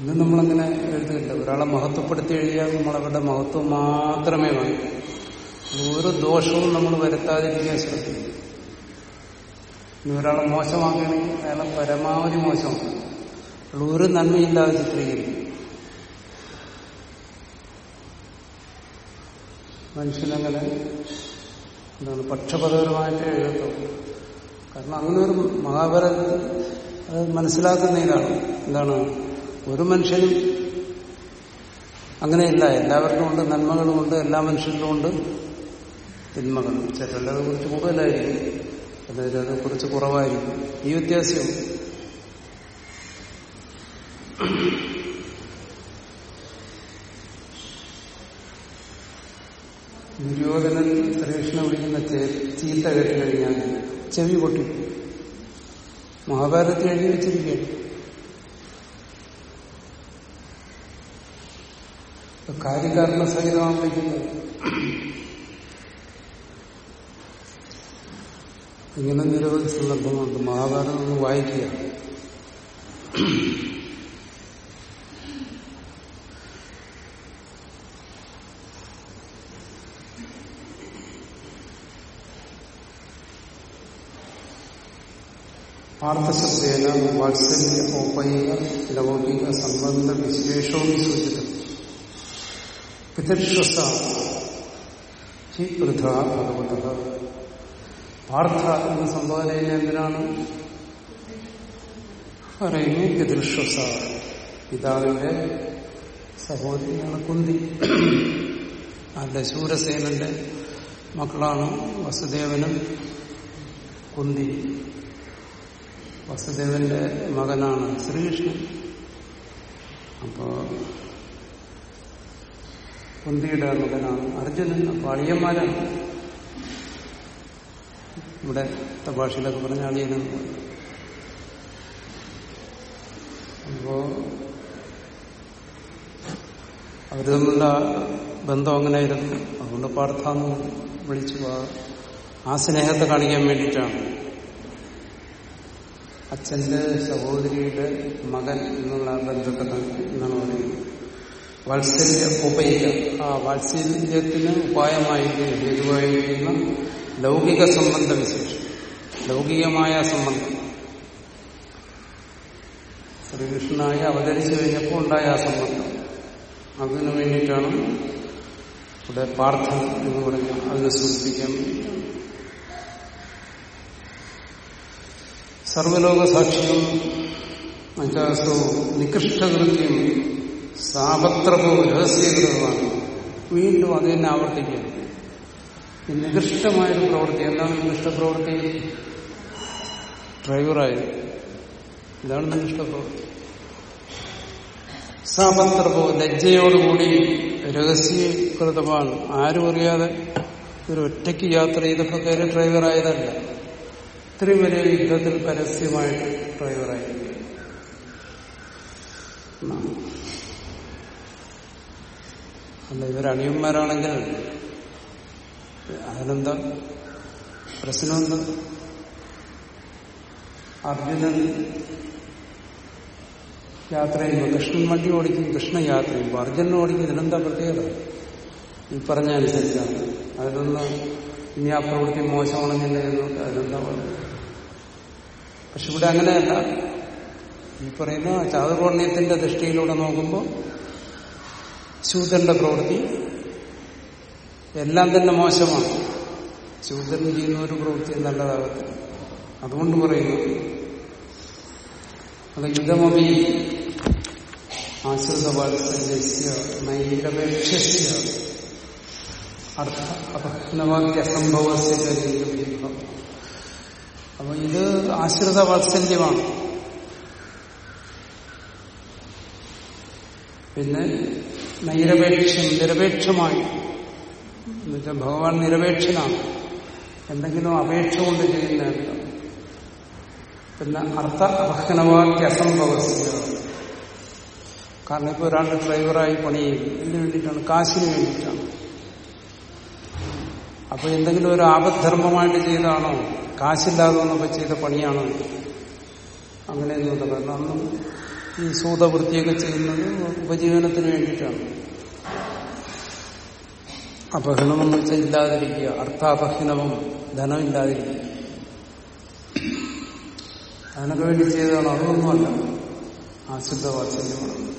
ഇന്ന് നമ്മളങ്ങനെ എഴുതുന്നില്ല. ഒരാളെ മഹത്വപ്പെടുത്തി എഴുതിയാൽ നമ്മളവരുടെ മഹത്വം മാത്രമേ വേണം ഒരു ദോഷവും നമ്മൾ വരുത്താതിരിക്കാൻ ശ്രദ്ധിക്കും ഇനി ഒരാളെ മോശമാക്കുകയാണെങ്കിൽ അയാളെ പരമാവധി മോശമാക്കും. ഒരു നന്മയില്ലാതെ ചിത്രീകരിക്കും. മനുഷ്യനങ്ങനെ എന്താണ് പക്ഷപതപരമായിട്ട് എഴുതും കാരണം അങ്ങനെ ഒരു മഹാഭാരതത്തിൽ അത് എന്താണ്? ഒരു മനുഷ്യനും അങ്ങനെയല്ല. എല്ലാവർക്കും ഉണ്ട് നന്മകളുമുണ്ട് എല്ലാ മനുഷ്യരിലും ഉണ്ട് തിന്മകളും. ചിലത് കുറിച്ച് കൂടുതലായിരിക്കും. അത് കുറച്ച് കുറവായിരിക്കും. ഈ വ്യത്യാസം ദുര്യോധനൻ ശ്രീകൃഷ്ണനെ വിളിക്കുന്ന ചീത്ത കേട്ട് കഴിഞ്ഞാൽ ചെവി പൊട്ടി. മഹാഭാരതത്തിൽ എഴുതി വെച്ചിരിക്കുകയാണ്. കാര്യകാരണ സഹിതമാണ് വിളിക്കുന്നത്. ഇങ്ങനെ നിരവധി സന്ദർഭങ്ങളുണ്ട്. മഹാഭാരതം ഒന്ന് വായിക്കുക. പാർത്ഥശബ്ദേന വാത്സല്യ ഔപയിക ലൗകിക സംബന്ധ വിശേഷവും സൂചിതം. പിതൃശ്വസ ഹി വൃഥ ഭഗവത പാർത്ഥ എന്ന സംബോധന എന്തിനാണ്? പറയുന്നു പിതൃശ്വസ പിതാവിന്റെ സഹോദരിയാണ് കുന്തി. അല്ല ശൂരസേനന്റെ മക്കളാണ് വസുദേവനും കുന്തി. വസുദേവന്റെ മകനാണ് ശ്രീകൃഷ്ണൻ. അപ്പോ കുന്തിയുടെ മകനാണ് അർജുനൻ. അപ്പൊ അളിയന്മാരാണ്. ഇവിടെ ഭാഷയിലൊക്കെ പറഞ്ഞ പറയും. അപ്പോ അവർ തമ്മിലുള്ള ബന്ധം അങ്ങനെയായിരുന്നു. അതുകൊണ്ട് പാർത്ഥാന്ന് വിളിച്ചു ആ സ്നേഹത്തെ കാണിക്കാൻ വേണ്ടിയിട്ടാണ്. അച്ഛന്റെ സഹോദരിയുടെ മകൻ എന്നുള്ള ബന്ധത്തെ എന്നാണ് പറയുന്നത് വാത്സല്യ ഉപയോഗം ആ വാത്സല്യത്തിന് ഉപായമായിരിക്കുന്ന ഹേതുവായിരിക്കുന്ന ലൗകിക സംബന്ധ വിശേഷം. ലൗകികമായ സംബന്ധം. ശ്രീകൃഷ്ണനായി അവതരിച്ചു കഴിഞ്ഞപ്പോൾ ഉണ്ടായ ആ സംബന്ധം. അതിനു വേണ്ടിയിട്ടാണ് ഇവിടെ പാർത്ഥം എന്ന് പറഞ്ഞ അതിനെ സൂചിപ്പിക്കാൻ വേണ്ടിയിട്ടാണ് സർവലോക സാക്ഷ്യം അഞ്ചാസോ നികൃഷ്ടകൃത്യം സാപത്രമോ രഹസ്യകൃതമാണ്. വീണ്ടും അത് തന്നെ ആവർത്തിക്കുന്നു നികൃഷ്ടമായൊരു പ്രവൃത്തി എന്താണ് നികൃഷ്ട പ്രവൃത്തി? ഡ്രൈവറായത് ഇതാണ് നികൃഷ്ട പ്രവൃത്തി. സാപത്രപോ ലജ്ജയോടുകൂടി രഹസ്യകൃതമാണ്. ആരും അറിയാതെ ഒരു ഒറ്റയ്ക്ക് യാത്ര ചെയ്തപ്പോൾ കയറി ഡ്രൈവറായതല്ല. ഇത്രയും വലിയ യുദ്ധത്തിൽ പരസ്യമായിട്ട് ഡ്രൈവറായി. അല്ല ഇവരണിയന്മാരാണെങ്കിൽ അതിനെന്താ? പ്രശ്നമെന്താ? അർജുനൻ യാത്ര ചെയ്യുമ്പോൾ കൃഷ്ണൻ വണ്ടി ഓടിക്കും കൃഷ്ണൻ യാത്ര ചെയ്യുമ്പോൾ അർജുനൻ ഓടിക്കും ഇതിനെന്താ പ്രത്യേകത? ഈ പറഞ്ഞ അനുസരിച്ചാണ് അതിനൊന്ന് ഇനി ആ പ്രവൃത്തി മോശമാണെന്നില്ല എന്നൊക്കെ അതിനെന്താ പറയുന്നത് പക്ഷെ ഇവിടെ അങ്ങനെയല്ല. ഈ പറയുന്ന ചാതുർവർണയത്തിന്റെ ദൃഷ്ടിയിലൂടെ നോക്കുമ്പോൾ ശൂദ്രന്റെ പ്രവൃത്തി എല്ലാം തന്നെ മോശമാണ്. ശൂദ്രൻ ചെയ്യുന്ന ഒരു പ്രവൃത്തി നല്ലതാകത്തില്ല. അതുകൊണ്ട് പറയുന്നു അത് യുദ്ധമപി ആശ്രിത വാത്സല്യസ്യ നൈരപേക്ഷസ്യ അർത്ഥ അപഹ്നവാക്യ അസംഭവസ്യ ലിംഗം അപ്പൊ ഇത് ആശ്രിത വാത്സല്യമാണ് പിന്നെ നൈരപേക്ഷം നിരപേക്ഷമായി. എന്നുവെച്ചാൽ ഭഗവാൻ നിരപേക്ഷനാണ്. എന്തെങ്കിലും അപേക്ഷ കൊണ്ട് ചെയ്യുന്നതല്ല പിന്നെ അർത്ഥ അർഹനവാക്യ അസംഭവസ്ഥ കാരണം ഇപ്പൊ ഒരാൾ ഡ്രൈവറായി പണി ചെയ്യും ഇതിനു വേണ്ടിയിട്ടാണ് കാശിന് വേണ്ടിയിട്ടാണ്. അപ്പൊ എന്തെങ്കിലും ഒരു ആപദ്ധർമ്മമായിട്ട് ചെയ്തതാണോ കാശില്ലാതെ വന്നപ്പോ ചെയ്ത പണിയാണോ? അങ്ങനെയൊന്നുമില്ല. കാരണം അന്നും ഈ സൂതവൃത്തിയൊക്കെ ചെയ്യുന്നത് ഉപജീവനത്തിന് വേണ്ടിയിട്ടാണ്. അപഹരണമെന്ന് വെച്ചാൽ ഇല്ലാതിരിക്കുക. അർത്ഥാപഹനവും ധനമില്ലാതിരിക്കുക അതിനൊക്കെ വേണ്ടി ചെയ്തതാണ്? അതൊന്നുമല്ല. വാത്സല്യമാണ്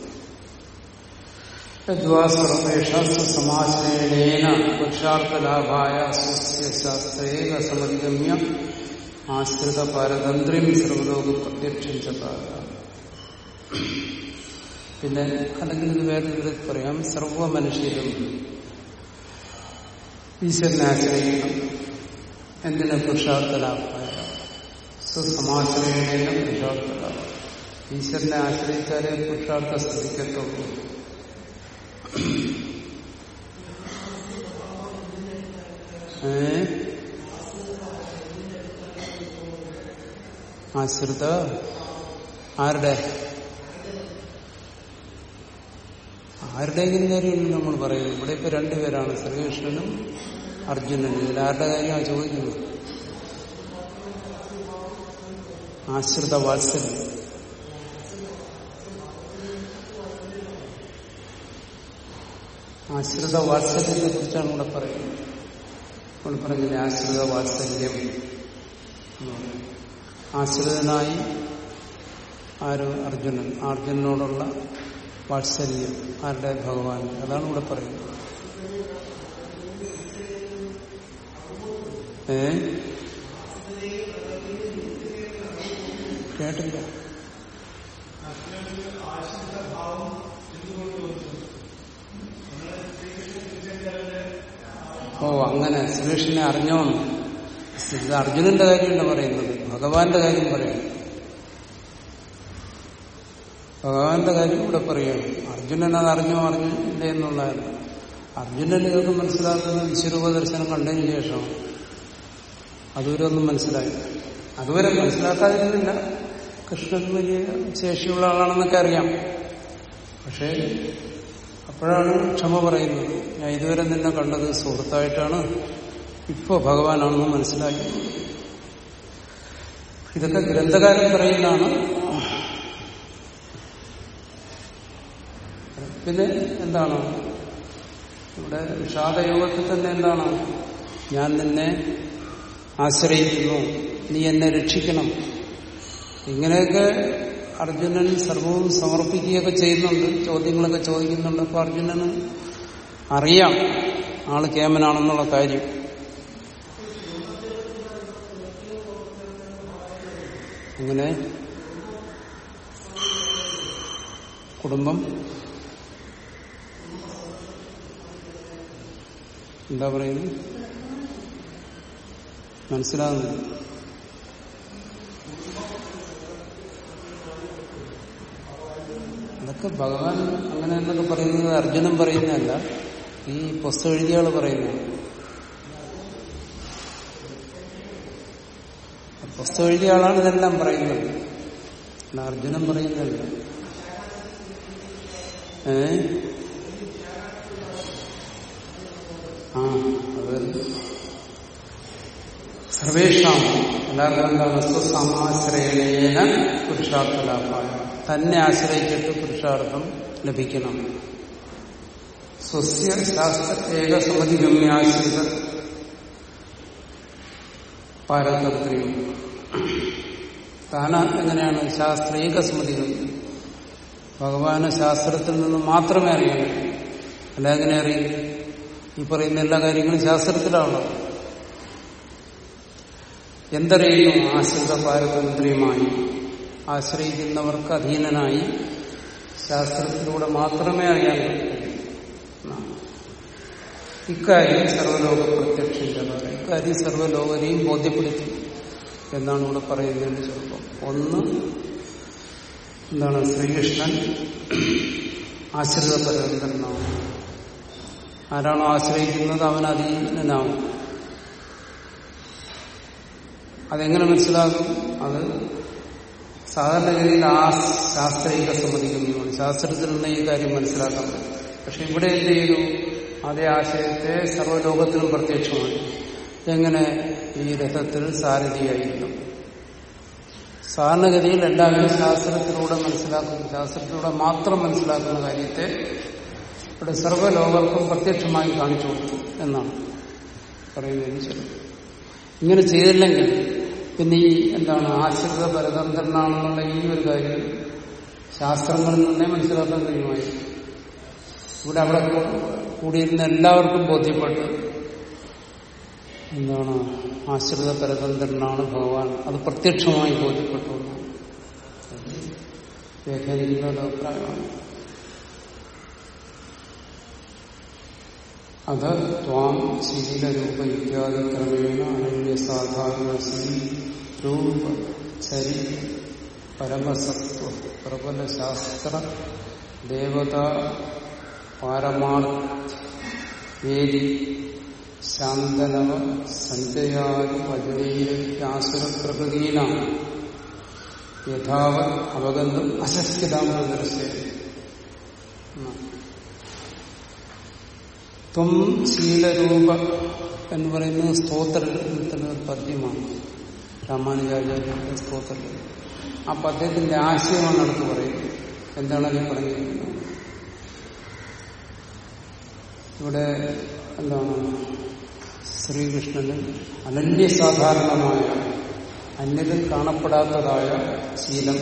സമാശ്രയേണ പുരുഷാർത്ഥലാഭായ സ്വസ്യ ശാസ്ത്രേക സമധിഗമ്യ ആശ്രിത പാരതന്ത്രം സർവലോക പ്രത്യക്ഷം ചതാര പിന്നെ അല്ലെങ്കിൽ ഇത് വേറെ ഇതിൽ പറയാം സർവ മനുഷ്യരും ഈശ്വരനെ ആശ്രയിക്കണം എന്തിനാ പുരുഷാർത്ഥലാഭായ സ്വസമാശ്രയേണ പുരുഷാർത്ഥലാഭം. ഈശ്വരനെ ആശ്രയിച്ചാലേ പുരുഷാർത്ഥ സ്ഥിതിക്കത്തുള്ളൂ ആശ്രിത? ആരുടെ? ആരുടെയെങ്കിലും കാര്യമില്ല നമ്മൾ പറയുന്നത് ഇവിടെ ഇപ്പൊ രണ്ടുപേരാണ് ശ്രീകൃഷ്ണനും അർജുനനും. ഇതിൽ ആരുടെ കാര്യമാണ് ചോദിക്കുന്നത്? ആശ്രിത വാത്സല്യം. ആശ്രിത വാത്സല്യത്തെ കുറിച്ചാണ് ഇവിടെ പറയുന്നത്. ഇവിടെ പറഞ്ഞില്ലേ ആശ്രിത വാത്സല്യം. ആശ്രിതനായി ആര് അർജുനൻ അർജുനനോടുള്ള വാത്സല്യം ആരുടെ ഭഗവാൻ അതാണ് ഇവിടെ പറയുന്നത്. ഏ? കേട്ടില്ല ഓ അങ്ങനെ സുരേഷിനെ അറിഞ്ഞോന്ന് ഇത് അർജുനന്റെ കാര്യമല്ല പറയുന്നത്. ഭഗവാന്റെ കാര്യം പറയുന്നു ഭഗവാന്റെ കാര്യം ഇവിടെ പറയുകയാണ് അർജുനൻ അത് അറിഞ്ഞോ അറിഞ്ഞില്ല എന്നുള്ളതല്ല അർജുനൻ ഇതൊക്കെ മനസ്സിലാക്കുന്ന വിശ്വരൂപ ദർശനം കണ്ടതിന് ശേഷം അതുവരെ ഒന്നും മനസ്സിലായി. അതുവരെ മനസ്സിലാക്കാതിരുന്നില്ല. കൃഷ്ണൻ വലിയ ശേഷിയുള്ള ആളാണെന്നൊക്കെ അറിയാം. പക്ഷേ അപ്പോഴാണ് ക്ഷമ പറയുന്നത്. ഞാൻ ഇതുവരെ നിന്നെ കണ്ടത് സുഹൃത്തായിട്ടാണ്. ഇപ്പോ ഭഗവാനാണെന്ന് മനസ്സിലാക്കി. ഇതൊക്കെ ഗ്രന്ഥകാരൻ പറയുന്നതാണ്. പിന്നെ എന്താണ്? ഇവിടെ വിഷാദയോഗത്തിൽ തന്നെ എന്താണ്? ഞാൻ നിന്നെ ആശ്രയിക്കുന്നു. നീ എന്നെ രക്ഷിക്കണം. ഇങ്ങനെയൊക്കെ അർജുനൻ സർവവും സമർപ്പിക്കുകയൊക്കെ ചെയ്യുന്നുണ്ട്. ചോദ്യങ്ങളൊക്കെ ചോദിക്കുന്നുണ്ട്. അപ്പൊ അർജുനന് അറിയാം ആൾ കേമനാണെന്നുള്ള കാര്യം. അങ്ങനെ കുടുംബം? എന്താ പറയുന്നത്? മനസ്സിലാകുന്നില്ല അതൊക്കെ ഭഗവാൻ അങ്ങനെ എന്നൊക്കെ പറയുന്നത് അർജുനൻ പറയുന്നതല്ല. ഈ പുസ്തകം എഴുതിയ ആൾ പറയുന്നതാണ് പുസ്തകം എഴുതിയ ആളാണ് ഇതെല്ലാം പറയുന്നത്. അർജുനൻ പറയുന്നതല്ല. ഏ? സർവേഷാം. എല്ലാവർക്കും എന്താണ്? സ്വസമാശ്രയേന പുരുഷാർത്ഥലാഭായ. തന്നെ ആശ്രയിച്ചിട്ട് പുരുഷാർത്ഥം ലഭിക്കണം. സ്വസ്യ ശാസ്ത്ര ഏകസമതിഗമ്യാശ്രിത പാരതന്ത്രിയും താന എങ്ങനെയാണ് ശാസ്ത്രീക സ്മൃതിഗമ്യം ഭഗവാന് ശാസ്ത്രത്തിൽ നിന്ന് മാത്രമേ അറിയൂ. അല്ല എങ്ങനെ അറിയും? ഈ പറയുന്ന എല്ലാ കാര്യങ്ങളും ശാസ്ത്രത്തിലാണല്ലോ എന്തറിയുന്നു ആശ്രിത പാരതന്ത്ര്യമായി ആശ്രയിക്കുന്നവർക്ക് അധീനനായി ശാസ്ത്രത്തിലൂടെ മാത്രമേ അറിയാൻ ഇക്കാര്യം സർവലോക പ്രത്യക്ഷിക്കുന്നത് ഇക്കാര്യം സർവലോകരെയും ബോധ്യപ്പെടുത്തി എന്നാണ് ഇവിടെ പറയുന്നതിന് ചെറുപ്പം ഒന്ന് എന്താണ് ശ്രീകൃഷ്ണൻ ആശ്രിത പരതന്ത്രനാവും ആരാണോ ആശ്രയിക്കുന്നത് അവൻ അധീനനാവും. അതെങ്ങനെ മനസ്സിലാകും? അത് സാധാരണഗതിയിൽ ആ ശാസ്ത്രീക സമ്മതിക്കുന്നതാണ് ശാസ്ത്രത്തിൽ നിന്ന് ഈ കാര്യം മനസ്സിലാക്കാൻ പറ്റും. പക്ഷെ ഇവിടെ എന്ത് ചെയ്തു? അതേ ആശയത്തെ സർവലോകത്തിലും പ്രത്യക്ഷമാണ് എങ്ങനെ ഈ രഥത്തിൽ സാരഥിയായിരുന്നു. സാധാരണഗതിയിൽ എല്ലാവരും ശാസ്ത്രത്തിലൂടെ മനസ്സിലാക്കുന്നു. ശാസ്ത്രത്തിലൂടെ മാത്രം മനസ്സിലാക്കുന്ന കാര്യത്തെ ഇവിടെ സർവലോകർക്കും പ്രത്യക്ഷമായി കാണിച്ചു കൊടുത്തു എന്നാണ് പറയുന്നതിന് ശരി. ഇങ്ങനെ ചെയ്തില്ലെങ്കിൽ പിന്നെ ഈ എന്താണ് ആശ്രിത പരതന്ത്രനാണെന്നുള്ള ഈ ഒരു കാര്യം ശാസ്ത്രങ്ങളിൽ നിന്നേ മനസ്സിലാക്കാൻ കഴിയുമായി ഇവിടെ അവിടെ കൂടിയിരുന്ന എല്ലാവർക്കും ബോധ്യപ്പെട്ട്. എന്താണ് ആശ്രിത പരതന്ത്രനാണ് ഭഗവാൻ. അത് പ്രത്യക്ഷമായി ബോധ്യപ്പെട്ടു. വ്യാഖ്യാനിക്കുന്ന ഒരു അഭിപ്രായമാണ്. അത് ത്വാം ശീലരൂപ ഇത്യാദി ക്രമേണ അനന്യ സാധാരണ ശ്രീ രൂപ ചരി പരമസത്വ പ്രബല ശാസ്ത്ര ദേവത പാരമാർത്ഥേരി ശാന്തനവ സഞ്ജയാദി വജനീയാസുര പ്രകൃതീനാണ് യഥാവത് അവഗന്ധം അശക്തിതാമെന്ന് ദർശനം ത്വം ശീലരൂപ എന്ന് പറയുന്നത് സ്തോത്രത്തിന്റെ ഒരു പദ്യമാണ്. രാമാനുജാചാര്യന്റെ സ്തോത്രം ആ പദ്യത്തിന്റെ ആശയമാണ് അടുത്ത് പറയുന്നത്. എന്താണ് അതിൽ പറഞ്ഞിരിക്കുന്നത്? ഇവിടെ എന്താണ്? ശ്രീകൃഷ്ണന് അനന്യസാധാരണമായ അന്യതിൽ കാണപ്പെടാത്തതായ ശീലം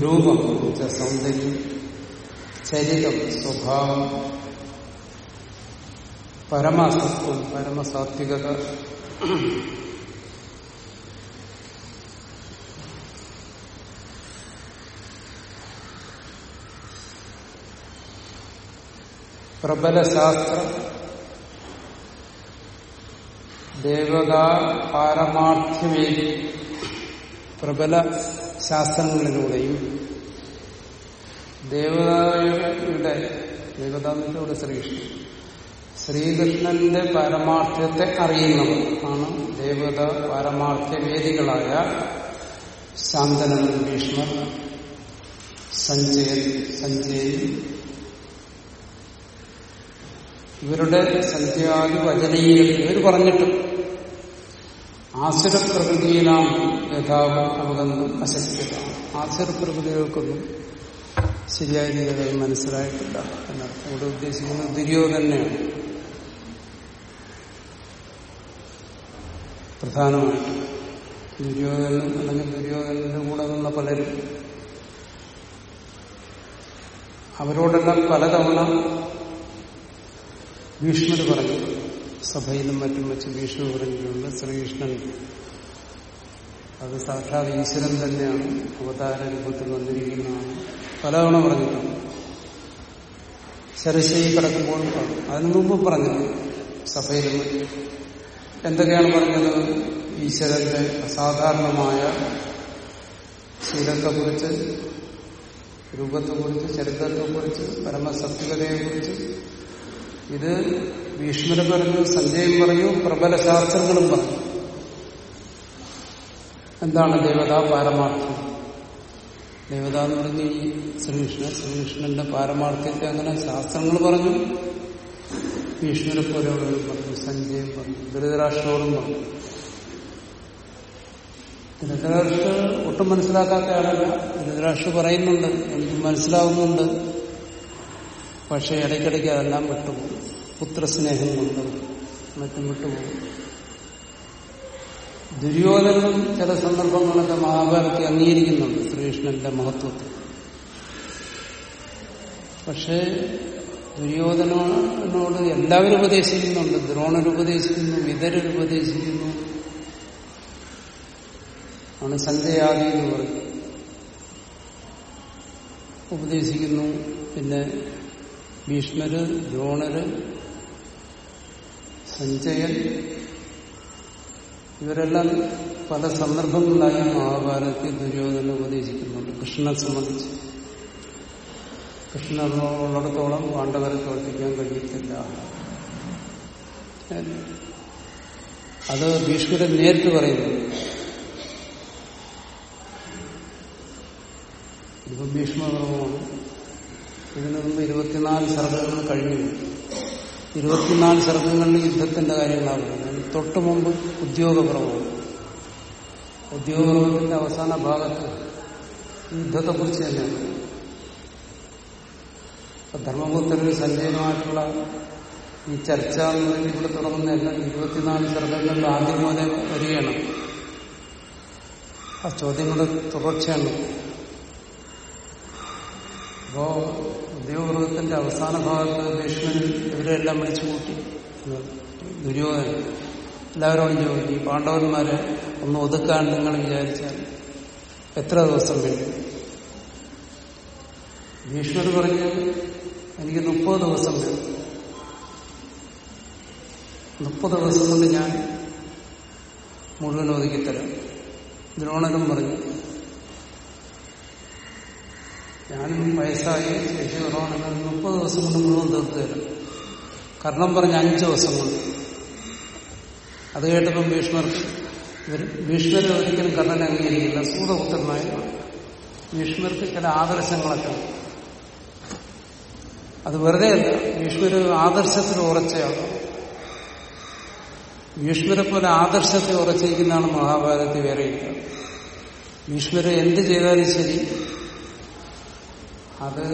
രൂപം സൗന്ദര്യം ചരിതം സ്വഭാവം പരമസത്വം പരമസാത്വികത. പ്രബല ശാസ്ത്ര ദേവതാ പാരമാർത്ഥ്യമേരി പ്രബല ശാസ്ത്രങ്ങളിലൂടെയും ദേവതയുടെ ദേവത എന്നിട്ട് ശ്രീകൃഷ്ണൻ. ശ്രീകൃഷ്ണന്റെ പാരമാർത്ഥ്യത്തെ അറിയുന്നവർ ആണ് ദേവത പാരമാർത്ഥ്യവേദികളായ ശാന്തനൻ ഭീഷ്മർ സഞ്ജയൻ സഞ്ജയൻ ഇവരുടെ സന്ധ്യാദി വചനീയൽ ഇവർ പറഞ്ഞിട്ടും ആസുരപ്രകൃതിയിലാണ് യഥാവും അവഗന്ധം അശക്യത ആസുരപ്രകൃതികൾക്കൊന്നും ശരിയായ രീതിയിൽ മനസ്സിലായിട്ടില്ല എന്നർത്ഥം. ഇവിടെ ഉദ്ദേശിക്കുന്നത് ദുര്യോധനെയാണ് പ്രധാനമായിട്ടും ദുര്യോധനൻ അല്ലെങ്കിൽ ദുര്യോധനന്റെ കൂടെ നിന്ന പലരും അവരോടെല്ലാം പലതവണ ഭീഷ്മർ പറഞ്ഞു. സഭയിലും മറ്റും വെച്ച് ഭീഷ്മർ പറഞ്ഞിട്ടുണ്ട് ശ്രീകൃഷ്ണൻ അത് സാക്ഷാത് ഈശ്വരൻ തന്നെയാണ് അവതാര രൂപത്തിൽ വന്നിരിക്കുന്നതാണ്. പലതവണ പറഞ്ഞിട്ടുണ്ട്. ശരശയി കിടക്കുമ്പോൾ അതിനു മുമ്പ് പറഞ്ഞു സഭയിലും സഭയിൽ എന്തൊക്കെയാണ് പറഞ്ഞത്? ഈശ്വരന്റെ അസാധാരണമായ ശീലത്തെക്കുറിച്ച് രൂപത്തെക്കുറിച്ച് ചരിത്രത്തെക്കുറിച്ച് പരമസത്യതയെക്കുറിച്ച് ഇത് ഭീഷ്മര് പറഞ്ഞു സഞ്ജയം പറഞ്ഞു പ്രബല ശാസ്ത്രങ്ങളും പറഞ്ഞു എന്താണ് ദേവതാ പാരമാർത്ഥം? ദേവത എന്ന് പറഞ്ഞ ഈ ശ്രീകൃഷ്ണൻ ശ്രീകൃഷ്ണന്റെ പാരമാർത്ഥ്യത്തെ അങ്ങനെ ശാസ്ത്രങ്ങൾ പറഞ്ഞു. ഭീഷ്മരെ പോലെയുള്ളവരും പറഞ്ഞു സഞ്ജയം പറഞ്ഞു ധൃതരാഷ്ട്രോടും പറഞ്ഞു ധൃതരാഷ്ട്ര ഒട്ടും മനസ്സിലാക്കാത്ത ആളല്ല ധൃതരാഷ്ട്ര പറയുന്നുണ്ട് എനിക്ക് മനസ്സിലാവുന്നുണ്ട്. പക്ഷെ ഇടയ്ക്കിടയ്ക്ക് അതെല്ലാം വിട്ടുപോകും. പുത്രസ്നേഹം കൊണ്ട് മറ്റും വിട്ടുപോകും. ദുര്യോധനം ചില സന്ദർഭങ്ങളൊക്കെ മഹാഭാരതി അംഗീകരിക്കുന്നുണ്ട് ശ്രീകൃഷ്ണന്റെ മഹത്വത്തെ. പക്ഷേ ദുര്യോധനോട് എല്ലാവരും ഉപദേശിക്കുന്നുണ്ട്. ദ്രോണർ ഉപദേശിക്കുന്നു വിതരർ ഉപദേശിക്കുന്നു. ആണ് സഞ്ജയാദി എന്ന് പറയും ഉപദേശിക്കുന്നു. പിന്നെ ഭീഷ്മര് ദ്രോണര് സഞ്ജയൻ ഇവരെല്ലാം പല സന്ദർഭങ്ങളിലായി മഹാഭാരതത്തിൽ ദുര്യോധന ഉപദേശിക്കുന്നുണ്ട്. കൃഷ്ണനെ സംബന്ധിച്ച്. കൃഷ്ണനുള്ളിടത്തോളം പാണ്ഡവരെ തോൽപ്പിക്കാൻ കഴിയത്തില്ല. അത് ഭീഷ്മരൻ നേരിട്ട് പറയുന്നു. ഇപ്പൊ ഭീഷ്മകർമ്മമാണ് ഇതിനു മുമ്പ് ഇരുപത്തിനാല് സർഗങ്ങൾ കഴിഞ്ഞു. ഇരുപത്തിനാല് സർഗങ്ങളിൽ യുദ്ധത്തിന്റെ കാര്യങ്ങളാണ്. പറയുന്നത് തൊട്ടു മുമ്പ് ഉദ്യോഗപർവമാണ് ഉദ്യോഗപർവത്തിന്റെ അവസാന ഭാഗത്ത് യുദ്ധത്തെക്കുറിച്ച് തന്നെയാണ്. ധർമ്മപുത്രന് സഞ്ജയമായിട്ടുള്ള ഈ ചർച്ച എന്ന് പറഞ്ഞ് ഇവിടെ തുടങ്ങുന്നതല്ല ഇരുപത്തിനാല് സർഗങ്ങളിൽ ആദ്യം മുതൽ വരികയാണ്. ആ ചോദ്യങ്ങളുടെ തുടർച്ചയാണ്. അപ്പോ ഉദ്യോഗവർഗത്തിന്റെ അവസാന ഭാഗത്ത് ഭീഷ്മൻ ഇവരെല്ലാം വിളിച്ചു കൂട്ടി. ദുര്യോധനൻ എല്ലാവരോടും ചോദിക്കും ഈ പാണ്ഡവന്മാരെ ഒന്ന് ഒതുക്കാൻ നിങ്ങൾ വിചാരിച്ചാൽ എത്ര ദിവസം വേണ്ടി ഭീഷ്മർ പറഞ്ഞു എനിക്ക് മുപ്പത് ദിവസം വേണം. മുപ്പത് ദിവസം കൊണ്ട് ഞാൻ മുഴുവൻ ഒതുക്കിത്തരാം ദ്രോണനും പറഞ്ഞു ഞാനും വയസ്സായി ശേഷി കുറവാണെങ്കിൽ മുപ്പത് ദിവസം കൊണ്ട് മുഴുവൻ തീർത്തു തരാം. കർണം പറഞ്ഞ അഞ്ച് ദിവസം കൊണ്ട്. അത് കേട്ടപ്പം ഭീഷ്മർ ഭീഷ്മരെ ഒരിക്കലും കർണനെ അംഗീകരിക്കില്ല. സൂതപുത്രനായ ഭീഷ്മർക്ക് ചില ആദർശങ്ങളൊക്കെ. അത് വെറുതെ അല്ല ഭീഷ്മര് ആദർശത്തിൽ ഉറച്ചയാണ്? ഭീഷ്മരെ പോലെ ആദർശത്തിൽ ഉറച്ചിരിക്കുന്നതാണ് മഹാഭാരതത്തിൽ വേറെ ഇല്ല. ഭീഷ്മര് എന്ത് ചെയ്താലും ശരി. അത്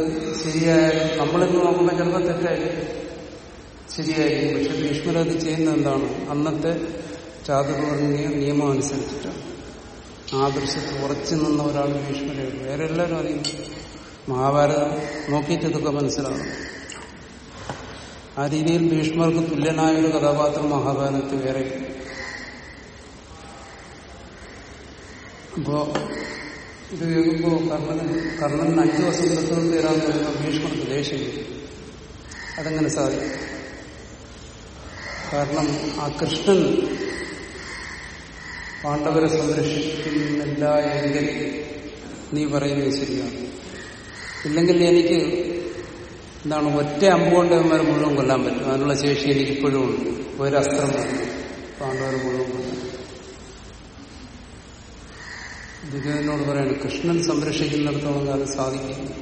ശരിയായാലും നമ്മളിന്ന് നോക്കുമ്പോൾ ചിലപ്പോൾ തെറ്റായിരിക്കും. ശരിയായിരിക്കും. പക്ഷെ ഭീഷ്മർ അത് ചെയ്യുന്ന എന്താണ്? അന്നത്തെ ചാതുർവർണീയ നിയമം അനുസരിച്ചിട്ടാണ്. ആദർശത്തിൽ ഉറച്ചു നിന്ന ഒരാൾ ഭീഷ്മരെ വേറെ എല്ലാവരും അറിയും മഹാഭാരതം നോക്കിയിട്ട് ഇതൊക്കെ മനസ്സിലാവും ആ രീതിയിൽ ഭീഷ്മർക്ക് തുല്യനായ ഒരു കഥാപാത്രം മഹാഭാരതത്തിൽ വേറെ. അപ്പോ ഇത് കേൾക്കുമ്പോ കർണന് കർണൻ അഞ്ചു ദത്തം തീരാന്ന് പറയുമ്പോൾ ഭീഷ്മർക്ക് ദേഷ്യം. അതെങ്ങനെ സാധിക്കും. കാരണം ആ കൃഷ്ണൻ പാണ്ഡവരെ സംരക്ഷിക്കുന്നില്ല എങ്കിൽ നീ പറയുന്നത് ശരിയാണ്. ഇല്ലെങ്കിൽ എനിക്ക് എന്താണ് ഒറ്റ അമ്പുകൊണ്ട് അവന്മാർ മുഴുവൻ കൊല്ലാൻ പറ്റും. അതിനുള്ള ശേഷി എനിക്ക് ഇപ്പോഴും ഉണ്ട്. ഒരസ്ത്രം പാണ്ഡവർ മുഴുവൻ കൊല്ലാൻ ദുര്യോധനോട് പറയാണ് കൃഷ്ണൻ സംരക്ഷിക്കുന്നിടത്തോളം കാലം സാധിക്കില്ല.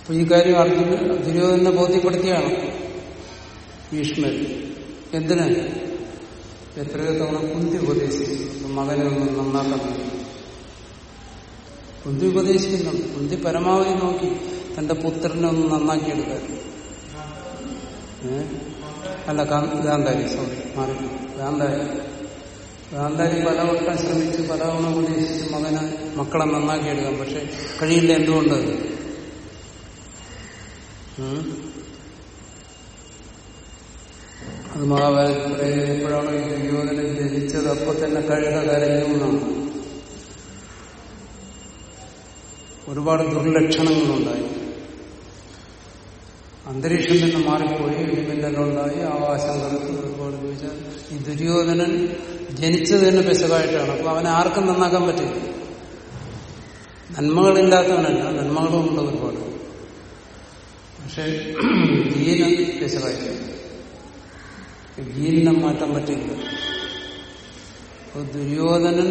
അപ്പൊ ഈ കാര്യം അർജുന ദുര്യോധനെ ബോധ്യപ്പെടുത്തിയാണ്. ഭീഷ്മൻ എന്തിനാ? എത്രയോ തവണ കുന്തി ഉപദേശിക്കുന്നു. മകനെ ഒന്ന് നന്നാക്കാൻ കുന്തി ഉപദേശിക്കുന്നുണ്ട് കുന്തി പരമാവധി നോക്കി തന്റെ പുത്രനെ ഒന്ന് നന്നാക്കിയെടുക്കാൻ അല്ല ഗാന്ധാരി സോറി മാറി ഗാന്ധാരി. ഗാന്ധാരി പലവട്ടം ശ്രമിച്ച് പലതവണ ഉപദേശിച്ച് മകനെ മക്കളെ നന്നാക്കിയെടുക്കാം പക്ഷെ കഴിയില്ല എന്തുകൊണ്ട്? അത് മഹാഭാരതത്തിൽ എപ്പോഴാണോ ഈ ദുര്യോധനൻ ജനിച്ചത് അപ്പൊ തന്നെ കഴുത കരഞ്ഞു ഒരുപാട് ദുർലക്ഷണങ്ങളുണ്ടായി. അന്തരീക്ഷം തന്നെ മാറിപ്പോയി ഇടിമിന്നലുണ്ടായി ആവാസം കറുത്ത് ഒരുപാട് ചോദിച്ചാൽ ഈ ദുര്യോധനൻ ജനിച്ചത് തന്നെ പെശകായിട്ടാണ് അപ്പൊ അവനെ ആർക്കും നന്നാക്കാൻ പറ്റില്ല. നന്മകളില്ലാത്തവനല്ല നന്മകളും ഉണ്ട് ഒരുപാട്. പക്ഷെ ജീന പെശകായിട്ടാണ് ഗീനം മാറ്റാൻ പറ്റില്ല. അപ്പൊ ദുര്യോധനൻ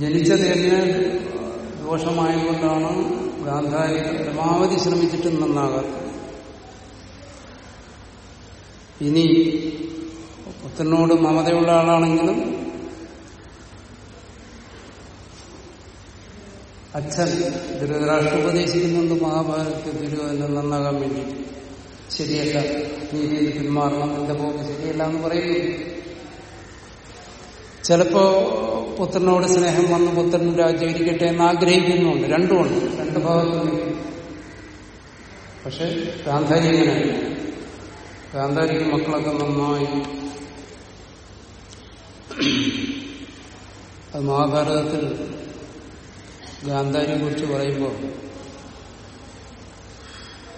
ജനിച്ചത് തന്നെ ദോഷമായതുകൊണ്ടാണ് ഗാന്ധാരി പരമാവധി ശ്രമിച്ചിട്ട് നന്നാകാത്തത്. ഇനി പുത്രനോട് മമതയുള്ള ആളാണെങ്കിലും അച്ഛൻ ദുരിതരാഷ്ട്രം ഉപദേശിക്കുന്നുണ്ട് മഹാഭാരതത്തിൽ ദുര്യോധനം നന്നാകാൻ വേണ്ടി ശരിയല്ല നീ ഇതിൽ പിന്മാറണം നിന്റെ പോക്ക് ശരിയല്ല എന്ന് പറയുന്നു ചിലപ്പോ പുത്രനോട് സ്നേഹം വന്ന് പുത്രൻ രാജ്യം ഇരിക്കട്ടെ എന്ന് ആഗ്രഹിക്കുന്നുണ്ട്. രണ്ടുമുണ്ട്. രണ്ട് ഭാഗത്തും പക്ഷെ ഗാന്ധാരി ഇങ്ങനെ. ഗാന്ധാരിക്ക് മക്കളൊക്കെ നന്നായി. അത് മഹാഭാരതത്തിൽ ഗാന്ധാരിയെ കുറിച്ച് പറയുമ്പോൾ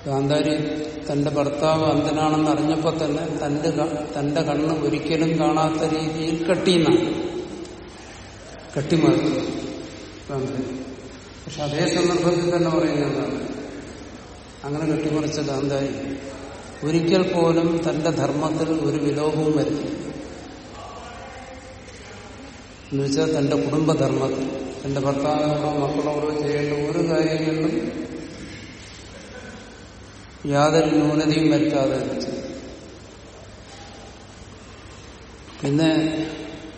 ഗാന്ധാരി തന്റെ ഭർത്താവ് അന്ധനാണെന്ന് അറിഞ്ഞപ്പോൾ തന്നെ തന്റെ തന്റെ കണ്ണ് ഒരിക്കലും കാണാത്ത രീതിയിൽ കെട്ടിയെന്നാണ് കട്ടിമാറി ഗാന്ധാരി. പക്ഷെ അതേ സന്ദർഭത്തിൽ തന്നെ പറയുന്നത് എന്താണ്? അങ്ങനെ കെട്ടിമറിച്ച ഗാന്ധാരി ഒരിക്കൽ പോലും തന്റെ ധർമ്മത്തിൽ ഒരു വിലോപവും വരുത്തി എന്നുവെച്ചാൽ തന്റെ കുടുംബധർമ്മത്തിൽ തന്റെ ഭർത്താവിനോടോ മക്കളോടോ ചെയ്യേണ്ട ഒരു കാര്യങ്ങളിലും യാതൊരു ന്യൂനതയും വരുത്താതെ പിന്നെ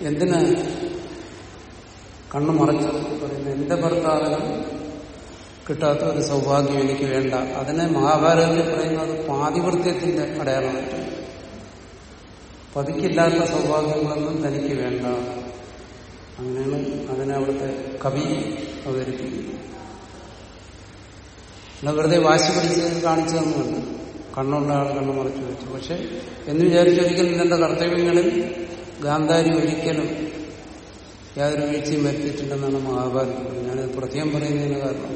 എന്തിന് കണ്ണു മറച്ചു പറയുന്നത്? എന്റെ ഭർത്താവിന് കിട്ടാത്ത ഒരു സൗഭാഗ്യം എനിക്ക് വേണ്ട. അതിനെ മഹാഭാരതത്തിൽ പറയുന്നത് പാതിവൃത്യത്തിന്റെ അടയാളമായിട്ട്. പതിക്കില്ലാത്ത സൗഭാഗ്യങ്ങളൊന്നും തനിക്ക് വേണ്ട. അങ്ങനെയാണ് അതിനെ അവിടുത്തെ കവി അവതരിപ്പിക്കുന്നത്. അല്ല വെറുതെ വാശി പിടിച്ച് കാണിച്ചു കാണിച്ചതൊന്നുമല്ല. കണ്ണുള്ള ആൾ കണ്ണു മറച്ചു വെച്ചു. പക്ഷെ എന്ന് വിചാരിച്ചൊരിക്കലും നിന്റെ കർത്തവ്യങ്ങളിൽ ഗാന്ധാരി ഒരിക്കലും യാതൊരു വീഴ്ചയും വരുത്തിയിട്ടില്ലെന്നാണ് മഹാഭാരതം ഞാൻ പ്രത്യേകം പറയുന്നതിന് കാരണം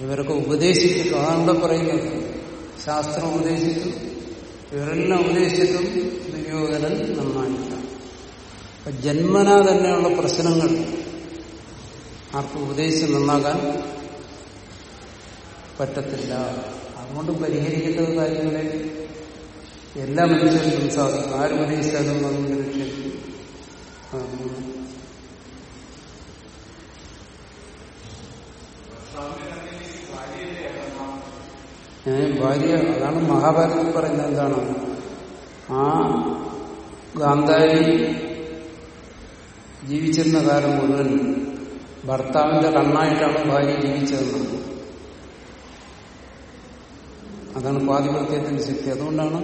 ഇവരൊക്കെ ഉപദേശിച്ചിട്ടും അതാണ് ഇവിടെ പറയുന്നത്. ശാസ്ത്രം ഉപദേശിച്ചു ഇവരെല്ലാം ഉപദേശിച്ചിട്ടും ദുര്യോധനൻ നന്നായില്ല. അപ്പൊ ജന്മനാ തന്നെയുള്ള പ്രശ്നങ്ങൾ ആർക്കും ഉപദേശിച്ച് നന്നാകാൻ പറ്റത്തില്ല. അതുകൊണ്ട് പരിഹരിക്കേണ്ട കാര്യങ്ങളെ എല്ലാ മനുഷ്യർക്കും സാധിക്കും. ആര് ഉപദേശിച്ചാലും അതുകൊണ്ട് ഏ, ഭാര്യ അതാണ് മഹാഭാരതത്തിൽ പറയുന്നത് എന്താണ്? ആ ഗാന്ധാരി ജീവിച്ചിരുന്ന കാലം മുഴുവൻ ഭർത്താവിന്റെ കണ്ണായിട്ടാണ് ഭാര്യ ജീവിച്ചതെന്നാണ്. അതാണ് പാതിപത്യത്തിന്റെ ശക്തി അതുകൊണ്ടാണ്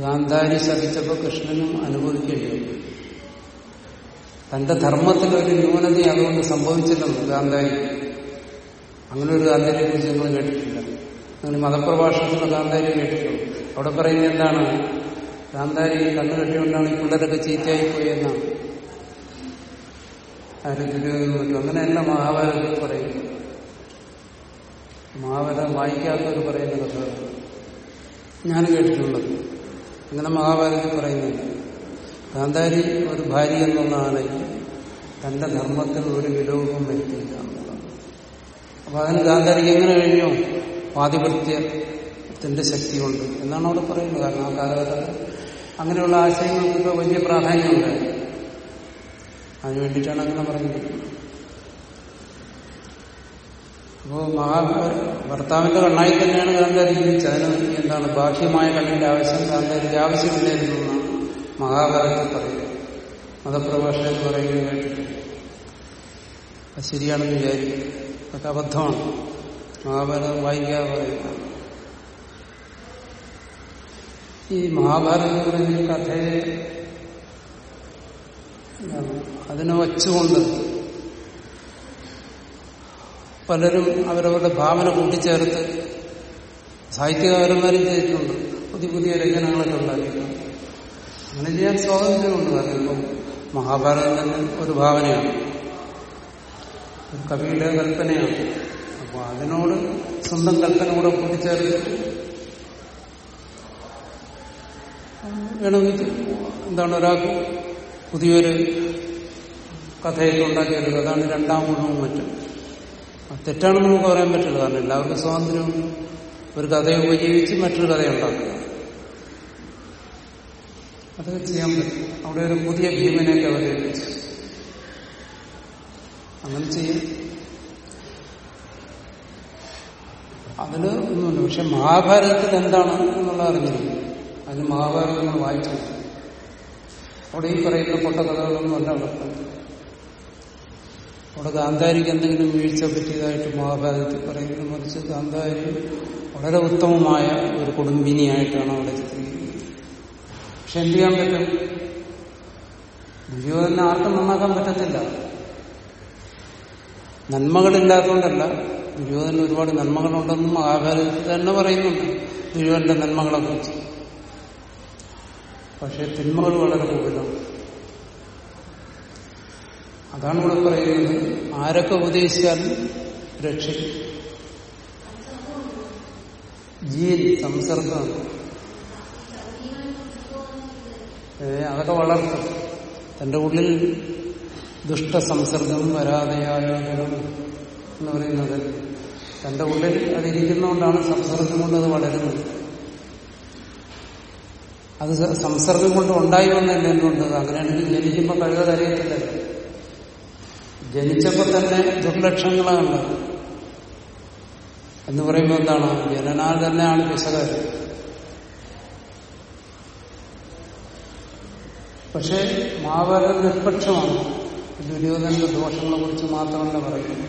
ഗാന്ധാരി ശപിച്ചപ്പോൾ കൃഷ്ണനും അനുഭവിക്കേണ്ടി വന്നു തന്റെ ധർമ്മത്തിൽ ഒരു ന്യൂനത അതുകൊണ്ട് സംഭവിച്ചില്ലെന്ന് ഗാന്ധാരി. അങ്ങനെ ഒരു ഗാന്ധാരിയെ കുറിച്ച് നിങ്ങൾ കേട്ടിട്ടില്ല. അങ്ങനെ മതപ്രഭാഷണത്തിലുള്ള ഗാന്ധാരി കേട്ടിട്ടുള്ളൂ. അവിടെ പറയുന്നത് എന്താണ്? ഗാന്ധാരി കണ്ണു കെട്ടിക്കൊണ്ടാണ് ഈ പിള്ളേരൊക്കെ ചീത്തയായി പോയി എന്നാണ് ആരും ദുര്യോഗം അങ്ങനെ അങ്ങനെയല്ല മഹാഭാരതത്തിൽ പറയുന്നു. മഹാഭാരതം വായിക്കാത്തവർ പറയുന്ന കഥ ഞാൻ കേട്ടിട്ടുള്ളത് അങ്ങനെ മഹാഭാരതത്തിൽ പറയുന്നില്ല. ഗാന്ധാരി ഒരു ഭാര്യ എന്നുള്ള ആളെങ്കിൽ തന്റെ ധർമ്മത്തിൽ ഒരു വിലോപം വരുത്തിയില്ല എന്നുള്ളതാണ് അപ്പൊ അതിന് ഗാന്ധാരിക്ക് എങ്ങനെ കഴിഞ്ഞു? ആധിപത്യത്തിന്റെ ശക്തി കൊണ്ട് എന്നാണ് അവിടെ പറയുന്നത്. കാരണം ആ കാലഘട്ടത്തിൽ അങ്ങനെയുള്ള ആശയങ്ങൾക്ക് വലിയ പ്രാധാന്യമുണ്ട് അതിനു വേണ്ടിയിട്ടാണ് അങ്ങനെ പറയുന്നത് അപ്പോ മഹാ ഭർത്താവിന്റെ കണ്ണായി തന്നെയാണ് ഗാന്ധാരി ജീവിച്ചത് അതിന് എന്താണ് ബാഹ്യമായ കണ്ണിന്റെ ആവശ്യം ഗാന്ധാരിക്ക് ആവശ്യമില്ലായിരുന്നു എന്നാണ് മഹാഭാരതത്തിൽ പറയുന്നത്. മതപ്രഭാഷകർ പറയുന്നത് കേട്ടിട്ടുണ്ട് അത് ശരിയാണെന്ന് വിചാരിക്കും അതൊക്കെ അബദ്ധമാണ്. മഹാഭാരതം വായിക്കാതെ പറയുന്നത്. ഈ മഹാഭാരതം ഈ കഥയെ അതിനെ വച്ചുകൊണ്ട് പലരും അവരവരുടെ ഭാവന കൂട്ടിച്ചേർത്ത് സാഹിത്യകാരന്മാരും ചെയ്തിട്ടുണ്ട്. പുതിയ പുതിയ രചനകളൊക്കെ ഉണ്ടാക്കിയിട്ടുണ്ട്. അങ്ങനെ ചെയ്യാൻ സ്വാതന്ത്ര്യമുണ്ട്. കാരണം മഹാഭാരതം തന്നെ ഒരു ഭാവനയാണ്. ഒരു കവിയുടെ കൽപ്പനയാണ്. അപ്പോൾ അതിനോട് സ്വന്തം കൽപ്പന കൂടെ കൂട്ടിച്ചേർത്തിട്ട് വേണമെങ്കിൽ എന്താണ് ഒരാൾക്ക് പുതിയൊരു കഥയൊക്കെ ഉണ്ടാക്കിയെടുക്കുക. അതാണ് രണ്ടാം ഗുണവും മറ്റും. തെറ്റാണെന്ന് നമുക്ക് പറയാൻ പറ്റില്ല. കാരണം എല്ലാവർക്കും സ്വാതന്ത്ര്യമുണ്ട് ഒരു കഥയെ ഉപജീവിച്ച് മറ്റൊരു കഥ ഉണ്ടാക്കുക. അതൊക്കെ ചെയ്യാൻ പറ്റും. അവിടെ ഒരു പുതിയ ഭീമനെയൊക്കെ അവതരിപ്പിച്ചു അങ്ങനെ ചെയ്യും. അതിന് ഒന്നുമില്ല. പക്ഷെ മഹാഭാരതത്തിൽ എന്താണ് എന്നുള്ള അറിഞ്ഞിരിക്കും. അതിന് മഹാഭാരതം നമ്മൾ വായിച്ചു അവിടെ ഈ പറയുന്ന പൊട്ട കഥകളൊന്നും അല്ല അവിടെ അവിടെ ഗാന്ധാരിക്ക് എന്തെങ്കിലും വീഴ്ച പറ്റിയതായിട്ട് മഹാഭാരതത്തിൽ പറയുന്നത് മറിച്ച് ഗാന്ധാരി വളരെ ഉത്തമമായ ഒരു കുടുംബിനിയായിട്ടാണ് അവിടെ ചിത്രീകരിക്കുന്നത്. പക്ഷെ എന്ത് ചെയ്യാൻ പറ്റും? ദുര്യോധന ആർക്കും നന്നാക്കാൻ പറ്റത്തില്ല. നന്മകളില്ലാത്തതുകൊണ്ടല്ല ദുര്യോധന ഒരുപാട് നന്മകളുണ്ടെന്നും മഹാഭാരതത്തിൽ തന്നെ പറയുന്നുണ്ട്. ദുര്യോധന്റെ നന്മകളെ കുറിച്ച് പക്ഷെ തിന്മകൾ വളരെ കൂടുതലാണ്. അതാണ് ഇവിടെ പറയുന്നത്. ആരൊക്കെ ഉപദേശിച്ചാലും രക്ഷിക്കും ജീൻ സംസർഗം. അതൊക്കെ വളർത്തും. തന്റെ ഉള്ളിൽ ദുഷ്ടസംസർഗം വരാതെയായാലും എന്ന് പറയുന്നത്. തന്റെ ഉള്ളിൽ അതിരിക്കുന്നതുകൊണ്ടാണ് സംസർഗം കൊണ്ട് അത് വളരുന്നത്. അത് സംസർഗം കൊണ്ട് ഉണ്ടായി വന്നല്ല എന്തുകൊണ്ട്? അങ്ങനെയാണെങ്കിൽ ജനിക്കുമ്പോൾ കഴിവ് ജനിച്ചപ്പോൾ തന്നെ ദുർലക്ഷങ്ങളാണ് എന്ന് പറയുമ്പോൾ എന്താണ്? ജനനാൽ തന്നെയാണ് പിശകാര് പക്ഷെ മഹാഭാരതം നിഷ്പക്ഷമാണ്. ദുര്യോധനന്റെ ദോഷങ്ങളെ കുറിച്ച് മാത്രമല്ല പറയുന്നു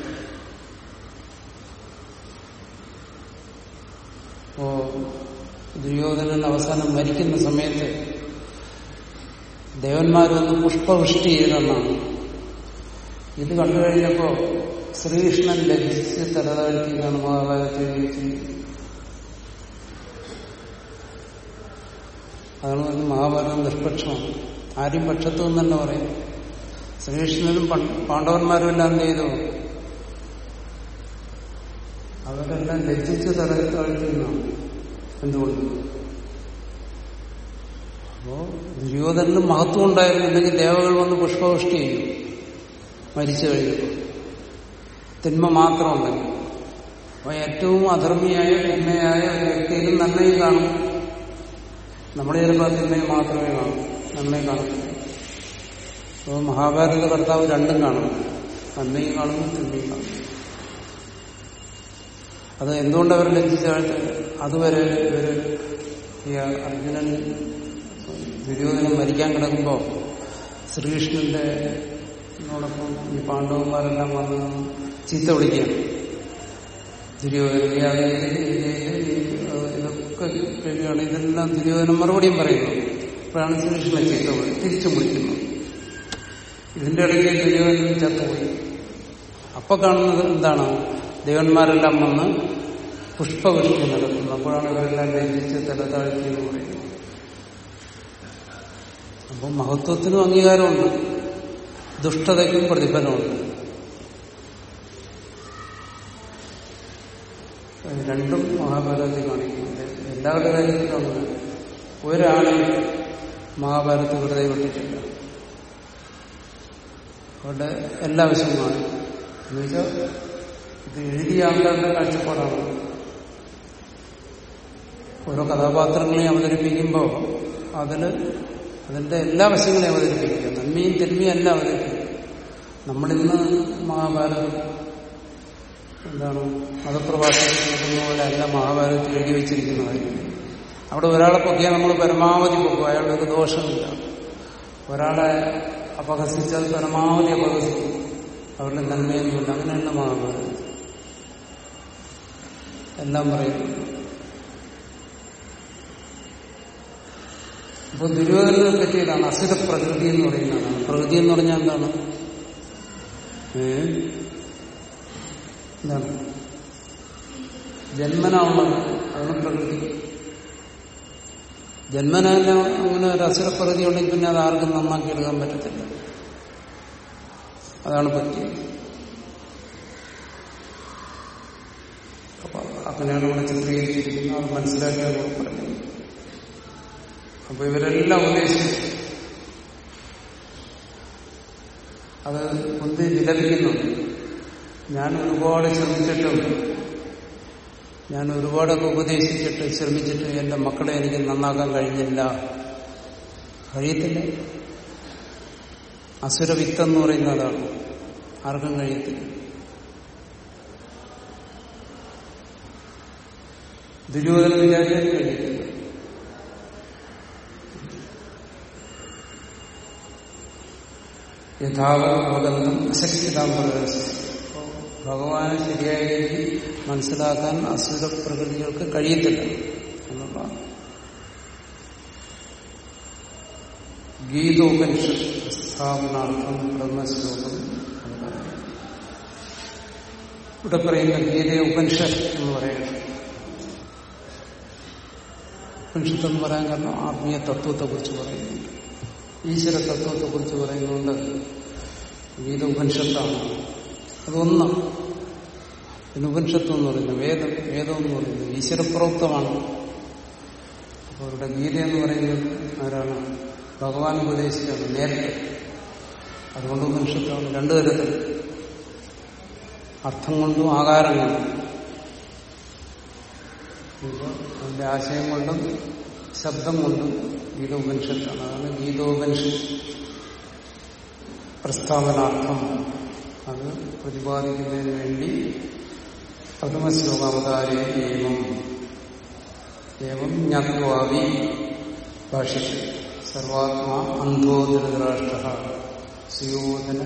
അപ്പോ ദുര്യോധനൻ അവസാനം മരിക്കുന്ന സമയത്ത് ദേവന്മാരൊന്ന് പുഷ്പവൃഷ്ടി ചെയ്തെന്നാണ് ഇത് കണ്ടു കഴിഞ്ഞപ്പോ ശ്രീകൃഷ്ണൻ ലഭിച്ച് തലതാഴ്ത്തിയാണ് എഴുതിയിരിക്കുന്നത് അതാണ് പറഞ്ഞത് മഹാഭാരതം നിഷ്പക്ഷമാണ്. ആരും പക്ഷത്തു തന്നെ പറയും. ശ്രീകൃഷ്ണനും പാണ്ഡവന്മാരും എല്ലാം എന്ത് ചെയ്തു? അവരെല്ലാം ലജ്ജിച്ച് തലത്താഴ്ത്തുന്നതാണ് എന്തുകൊണ്ട്? അപ്പോ ദുര്യോധനും മഹത്വം ഉണ്ടായിരുന്നു. ഇല്ലെങ്കിൽ ദേവകൾ വന്ന് പുഷ്പവൃഷ്ടി ചെയ്യും. മരിച്ചു കഴിഞ്ഞു തിന്മ മാത്രമുണ്ടെങ്കിൽ അപ്പൊ ഏറ്റവും അധർമ്മിയായ തിന്മയായ ഒരു വ്യക്തിയിലും നന്മയും കാണും. നമ്മൾ ചിലപ്പോൾ തിന്മയെ മാത്രമേ കാണും. നന്മയും കാണും അപ്പോൾ മഹാഭാരത കർത്താവ് രണ്ടും കാണും. നന്മയും കാണും തിന്മയും കാണും. അത് എന്തുകൊണ്ട് അവർ ലഭിച്ചാഴ്ച അതുവരെ ഇവർ ഈ അർജുനൻ ദുര്യോധനം മരിക്കാൻ കിടക്കുമ്പോൾ ശ്രീകൃഷ്ണന്റെ ോടൊപ്പം ഈ പാണ്ഡവന്മാരെല്ലാം വന്ന് ചീത്ത വിളിക്കുകയാണ്. ദുര്യോധന ഇതൊക്കെ കഴിയുകയാണ് ഇതെല്ലാം ദുര്യോധനം മറുപടിയും പറയുന്നു. അപ്പോഴാണ് ശ്രീകൃഷ്ണനെ ചീത്ത വിളി തിരിച്ചു വിളിക്കുന്നത് ഇതിന്റെ ഇടയ്ക്ക് ദുര്യോധനം ചത്തുപോയി അപ്പൊ കാണുന്നത് എന്താണ്? ദേവന്മാരെല്ലാം വന്ന് പുഷ്പവൃഷ്ടി നടത്തുന്നു. അപ്പോഴാണ് ഇവരെല്ലാം ലംഘിച്ച് തലതാഴ്ത്തി എന്ന് പറയുന്നത് അപ്പം മഹത്വത്തിനും അംഗീകാരമുണ്ട്. ദുഷ്ടതയ്ക്കും പ്രതിഫലമുണ്ട്. രണ്ടും മഹാഭാരതത്തിൽ കാണിക്കുന്നുണ്ട്. എല്ലാവരുടെ കാര്യത്തിലും അങ്ങനെ ഒരാളും മഹാഭാരതത്തിൽ വെറുതെ വിട്ടിട്ടില്ല. അവരുടെ എല്ലാ വശവുമാണ് എന്നുവെച്ചാൽ ഇത് എഴുതിയ ആൾക്കാരുടെ കാഴ്ചപ്പാടാണ്. ഓരോ കഥാപാത്രങ്ങളെ അവതരിപ്പിക്കുമ്പോൾ അതിൽ അതിന്റെ എല്ലാ വശങ്ങളെയും അവതരിപ്പിക്കുക നന്മയും തിന്മയും എല്ലാം അവതരിപ്പിക്കുക നമ്മളിന്ന് മഹാഭാരതം എന്താണ് മതപ്രഭാഷണ പോലെ അല്ല മഹാഭാരതത്തിൽ എഴുതി വെച്ചിരിക്കുന്ന കാര്യം അവിടെ ഒരാളെ പൊക്കിയാൽ നമ്മൾ പരമാവധി പൊക്കും. അയാളുടെ ഒരു ദോഷമില്ല. ഒരാളെ അപഹസിച്ചാൽ പരമാവധി അപഹസിക്കും. അവരുടെ നന്മയൊന്നുമില്ല. അങ്ങനെയല്ല മഹാഭാരതം. എല്ലാം പറയുന്നു. അപ്പൊ ദുര്യോധനെ പറ്റിയതാണ് അസുര പ്രകൃതി എന്ന് പറയുന്നതാണ് പ്രകൃതി എന്ന് പറഞ്ഞാൽ എന്താണ്? ഏതാണ് എന്താണ്? ജന്മന ഉള്ളത് അതാണ് പ്രകൃതി. ജന്മന അങ്ങനെ ഒരു അസുരപ്രകൃതി ഉണ്ടെങ്കിൽ പിന്നെ അത് ആർക്കും നന്നാക്കി എടുക്കാൻ പറ്റത്തില്ല. അതാണ് പറ്റിയത്. അപ്പൊ അങ്ങനെയാണ് ഇവിടെ ചിത്രീകരിച്ചിരിക്കുന്നത്. അത് മനസ്സിലാക്കിയാണ് ഇവിടെ പറഞ്ഞത് അപ്പൊ ഇവരെല്ലാം ഉപദേശിച്ചു അത് കുന്തി വിലപിക്കുന്നു. ഞാൻ ഒരുപാട് ശ്രമിച്ചിട്ടും ഞാൻ ഒരുപാടൊക്കെ ഉപദേശിച്ചിട്ട് ശ്രമിച്ചിട്ട് എന്റെ മക്കളെ എനിക്ക് നന്നാക്കാൻ കഴിഞ്ഞില്ല. കഴിയത്തില്ല അസുരവിത്തം എന്ന് പറയുന്ന അതാണ് ആർക്കും കഴിയത്തില്ല. ദുര്യോധന വിചാരിക്കാൻ കഴിയത്തില്ല. യഥാവബന്ധം അശക്തിതാം ഭഗവാനെ ശരിയായ രീതി മനസ്സിലാക്കാൻ അസുര പ്രകൃതികൾക്ക് കഴിയത്തില്ല എന്നുള്ളതാണ് ഗീതോപനിഷത്ത് സ്ഥാപനാർത്ഥം ബ്രഹ്മശ്ലോകം ഇവിടെ പറയുന്ന ഗീത ഉപനിഷത്ത് എന്ന് പറയുന്നത് ഉപനിഷത്ത് എന്ന് പറയാൻ കാരണം ആത്മീയ തത്വത്തെക്കുറിച്ച് പറയുന്നുണ്ട് ഈശ്വര തത്വത്തെ കുറിച്ച് പറയുന്നുണ്ട്. ഗീത ഉപനിഷത്താണ്. അതൊന്ന്. പിന്നെ ഉപനിഷത്വം എന്ന് പറയുന്നത് വേദം. വേദം എന്ന് പറയുന്നത് ഈശ്വരപ്രോക്തമാണ് അപ്പോൾ ഇവിടെ ഗീത എന്ന് പറയുന്നത് ആരാണ്? ഭഗവാൻ ഉപദേശിച്ചാണ് നേരത്തെ. അതുകൊണ്ട് ഉപനിഷത്താണ് രണ്ടു തരത്തിൽ. അർത്ഥം കൊണ്ടും ആകാരം കൊണ്ടും. അതിന്റെ ആശയം കൊണ്ടും ശബ്ദം കൊണ്ട് ഗീതോപനിഷത്താണ്. അതാണ് ഗീതോപനിഷത്ത് പ്രസ്താവനാർത്ഥം. അത് പ്രതിപാദിക്കുന്നതിന് വേണ്ടി പ്രഥമശ്ലോകാവതാരേ ഏവം. ഏവം ജ്ഞാത്വാവി ഭാഷ്യത്തിൽ സർവാത്മാ അന്ധോ ധൃതരാഷ്ട്ര സുയോധന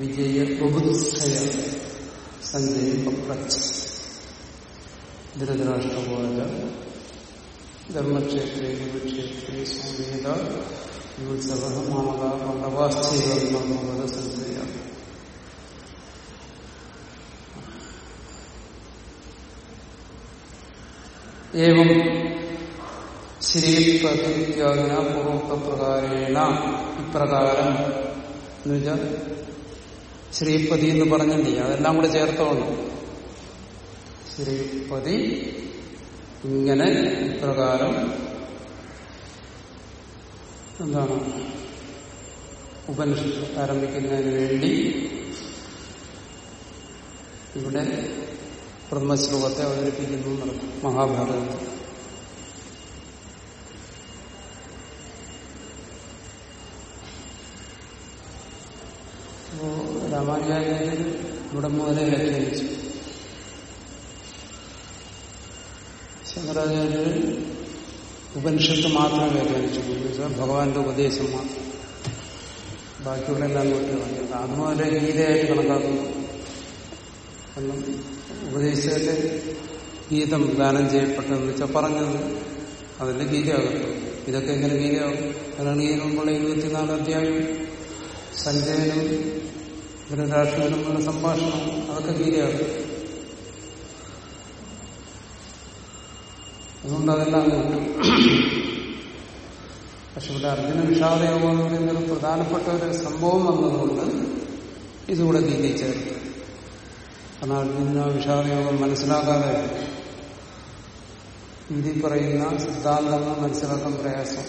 വിജയ ബുബുത്സയ സഞ്ജയം പപ്രച്ച് ധൃതരാഷ്ട്രപോലെ ധർമ്മക്ഷേത്രേ കുരുക്ഷേത്രേ സ്വാമീത യുത്സവ മാമക മണ്ഡവാസ്ഥിത സഞ്ജയ ഏവം ശ്രീപതിത്യാദിന പൂർവപ്രകാരേണ ഇപ്രകാരം എന്നുവെച്ചാൽ ശ്രീപതി എന്ന് പറഞ്ഞില്ലേ അതെല്ലാം കൂടെ ചേർത്തോണം. ശ്രീപതി ഇങ്ങനെ ഇപ്രകാരം എന്താണ് ഉപനിഷത്ത് ആരംഭിക്കുന്നതിന് വേണ്ടി ഇവിടെ പ്രഥമശ്ലോകത്തെ അവതരിപ്പിക്കുന്നു മഹാഭാരതത്തിൽ അപ്പോ രാമാനുജാചാര്യർ ഇവിടെ മുതലേ വ്യാഖ്യാനിച്ചു. ശങ്കരാചാര്യർ ഉപനിഷത്ത് മാത്രം വ്യാഖ്യാനിച്ചു ഭഗവാന്റെ ഉപദേശം മാത്രം. ബാക്കിയുള്ള എല്ലാം തൊട്ട് കളഞ്ഞത് അത് ഗീതയായി കണക്കാക്കുന്നു. എന്നും ഉപദേശത്തെ ഗീതം ദാനം ചെയ്യപ്പെട്ടതെന്ന് വെച്ചാൽ പറഞ്ഞത് അതിന്റെ ഗീതയാകട്ടെ. ഇതൊക്കെ എങ്ങനെ ഗീതയാകും? അതാണ് ഈ മുമ്പുള്ള ഇരുപത്തിനാല് അധ്യായം. സഞ്ജയനും ധൃതരാഷ്ട്രനുമുള്ള സംഭാഷണം. അതൊക്കെ ഗീതയാകും. അതുകൊണ്ട് അതെല്ലാം കിട്ടും പക്ഷെ ഇവിടെ അർജുന വിഷാദയോഗം എന്ന് പറയുന്ന ഒരു പ്രധാനപ്പെട്ട ഒരു സംഭവം വന്നതുകൊണ്ട് ഇതുകൂടെ ഗീതയിൽ ചേർത്ത് കാരണം അർജുന വിഷാദയോഗം മനസ്സിലാക്കാതെ ഗീതി പറയുന്ന സിദ്ധാന്തങ്ങൾ മനസ്സിലാക്കാൻ പ്രയാസം.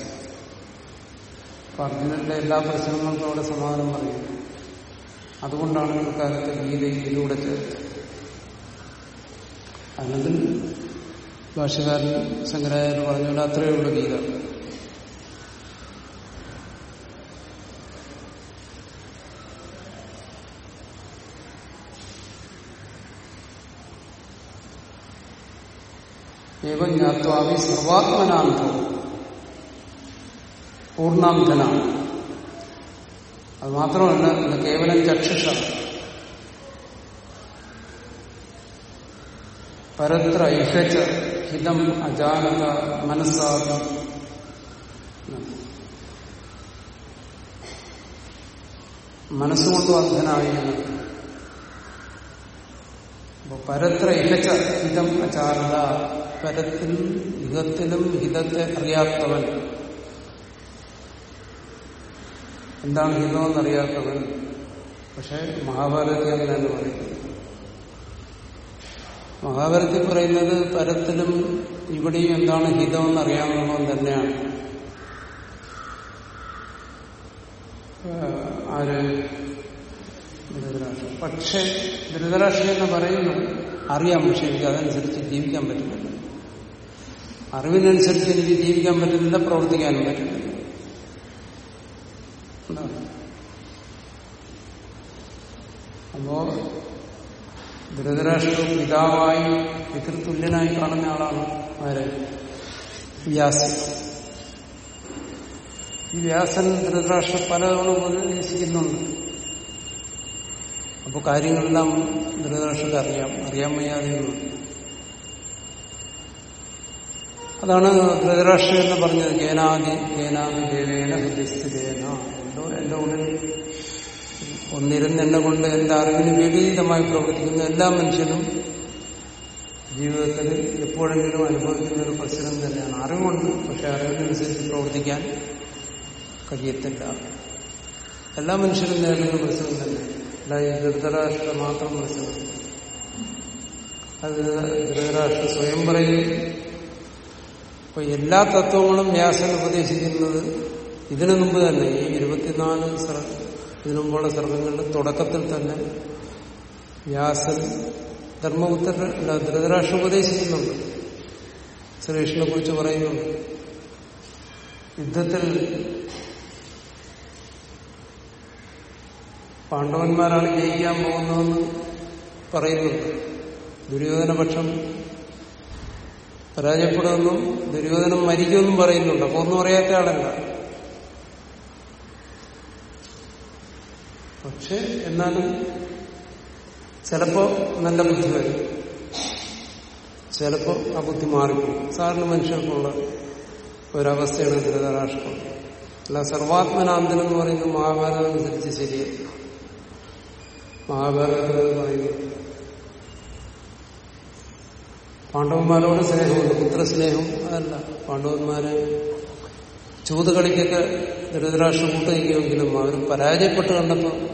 അപ്പൊ അർജുനന്റെ എല്ലാ പ്രശ്നങ്ങൾക്കും അവിടെ സമാധാനം പറയുന്നു അതുകൊണ്ടാണ് ഇക്കാലത്ത് ഗീതയിൽ ഇതിലൂടെ ചേർത്ത് അല്ലെങ്കിൽ ഭാഷകാരൻ ശങ്കരാചാര്യ പറഞ്ഞുകൊണ്ട് അത്രയേ ഉള്ളൂ ഗീത. ഏവം ജ്ഞാത്വാവി സർവാത്മനാന്തം പൂർണാന്തനാണ് അത് മാത്രമല്ല കേവലം ചക്ഷുഷ. പരത്ര ഇഹച്ച ഇതം അജാനത മനസ്സാദി. മനസ്സുകൊണ്ട് അന്ധനായിരുന്നു അപ്പൊ പരത്ര ഇഹച്ച ഹിതം അചാരത പരത്തിലും ഇഹത്തിലും ഹിതത്തെ അറിയാത്തവൻ. എന്താണ് ഹിതമെന്നറിയാത്തവൻ പക്ഷെ മഹാഭാരതത്തിൽ എന്ന് തന്നെ പറയുന്നത് മഹാഭാരതത്തിൽ പറയുന്നത് പരത്തിലും ഇവിടെയും എന്താണ് ഹിതമെന്ന് അറിയാവുന്നവൻ തന്നെയാണ് ആര്? പക്ഷെ ധൃതരാഷ്ട്രം എന്ന് പറയുന്നു അറിയാം പക്ഷെ എനിക്ക് അതനുസരിച്ച് ജീവിക്കാൻ പറ്റുന്നില്ല അറിവിനനുസരിച്ച് എനിക്ക് ജീവിക്കാൻ പറ്റുന്നില്ല പ്രവർത്തിക്കാനും എന്താണ്? അപ്പോ ധൃതരാഷ്ട്ര പിതാവായി പിതൃതുല്യനായി കാണുന്ന ആളാണ് ആര്? വ്യാസൻ. ഈ വ്യാസൻ ധൃതരാഷ്ട്ര പലതവണ ഉപദേശിക്കുന്നുണ്ട്. അപ്പൊ കാര്യങ്ങളെല്ലാം ധൃതരാഷ്ട്രക്ക് അറിയാം. അറിയാൻ വയ്യാതെയൊന്നും അതാണ് ധൃതരാഷ്ട്രം എന്ന് പറഞ്ഞത്. കേനാദി കേനാദി ദേവേന ഹൃദയസ്ഥിതേന എന്തോ എന്റെ ഉള്ളിൽ ഒന്നിരുന്ന് എന്നെ കൊണ്ട് എന്റെ അറിവിന് വിപരീതമായി പ്രവർത്തിക്കുന്ന എല്ലാ മനുഷ്യനും ജീവിതത്തിൽ എപ്പോഴെങ്കിലും അനുഭവിക്കുന്ന ഒരു പ്രശ്നം തന്നെയാണ്. അറിവുണ്ട് പക്ഷെ അറിവിനനുസരിച്ച് പ്രവർത്തിക്കാൻ കഴിയത്തില്ല. എല്ലാ മനുഷ്യരും നേരിടുന്ന പ്രശ്നം തന്നെ. അല്ല ഈ ധൃതരാഷ്ട്ര മാത്രം പ്രശ്നം. അത് ധൃതരാഷ്ട്ര സ്വയം പറയും അപ്പൊ എല്ലാ തത്വങ്ങളും വ്യാസൻ ഉപദേശിക്കുന്നത് ഇതിനു മുമ്പ് തന്നെ. ഈ ഇരുപത്തിനാല് സർ ഇതിനു സർഗങ്ങളുടെ തുടക്കത്തിൽ തന്നെ വ്യാസൻ ധർമ്മപുത്ര ധൃതരാഷ്ട്രം ഉപദേശിക്കുന്നുണ്ട് ശ്രീകൃഷ്ണനെ കുറിച്ച് പറയുന്നു. യുദ്ധത്തിൽ പാണ്ഡവന്മാരാണ് ജയിക്കാൻ പോകുന്നതെന്ന് പറയുന്നുണ്ട്. ദുര്യോധനപക്ഷം പരാജയപ്പെടുമെന്നും ദുര്യോധനം മരിക്കുമെന്നും പറയുന്നുണ്ട്. അപ്പൊ ഒന്നും അറിയാത്ത ആളല്ല. പക്ഷെ എന്നാലും ചിലപ്പോ നല്ല ബുദ്ധി വരും. ചിലപ്പോ ആ ബുദ്ധി മാറിപ്പോകും. സാധാരണ മനുഷ്യർക്കുള്ള ഒരവസ്ഥയാണ് ധൃതരാഷ്ട്രം അല്ല സർവാത്മനാന്തനം എന്ന് പറയുന്നത് മഹാഭാരതം അനുസരിച്ച് ശരിയല്ല മഹാഭാരതത്തിൽ പറയുന്നത് പറയുന്നു. പാണ്ഡവന്മാരോട് സ്നേഹമുണ്ട്. പുത്രസ്നേഹം അതല്ല. പാണ്ഡവന്മാരെ ചൂത് ദുരിതരാഷ്ട്രം കൂട്ടുകയെങ്കിലും അവർ പരാജയപ്പെട്ട് കണ്ടപ്പോൾ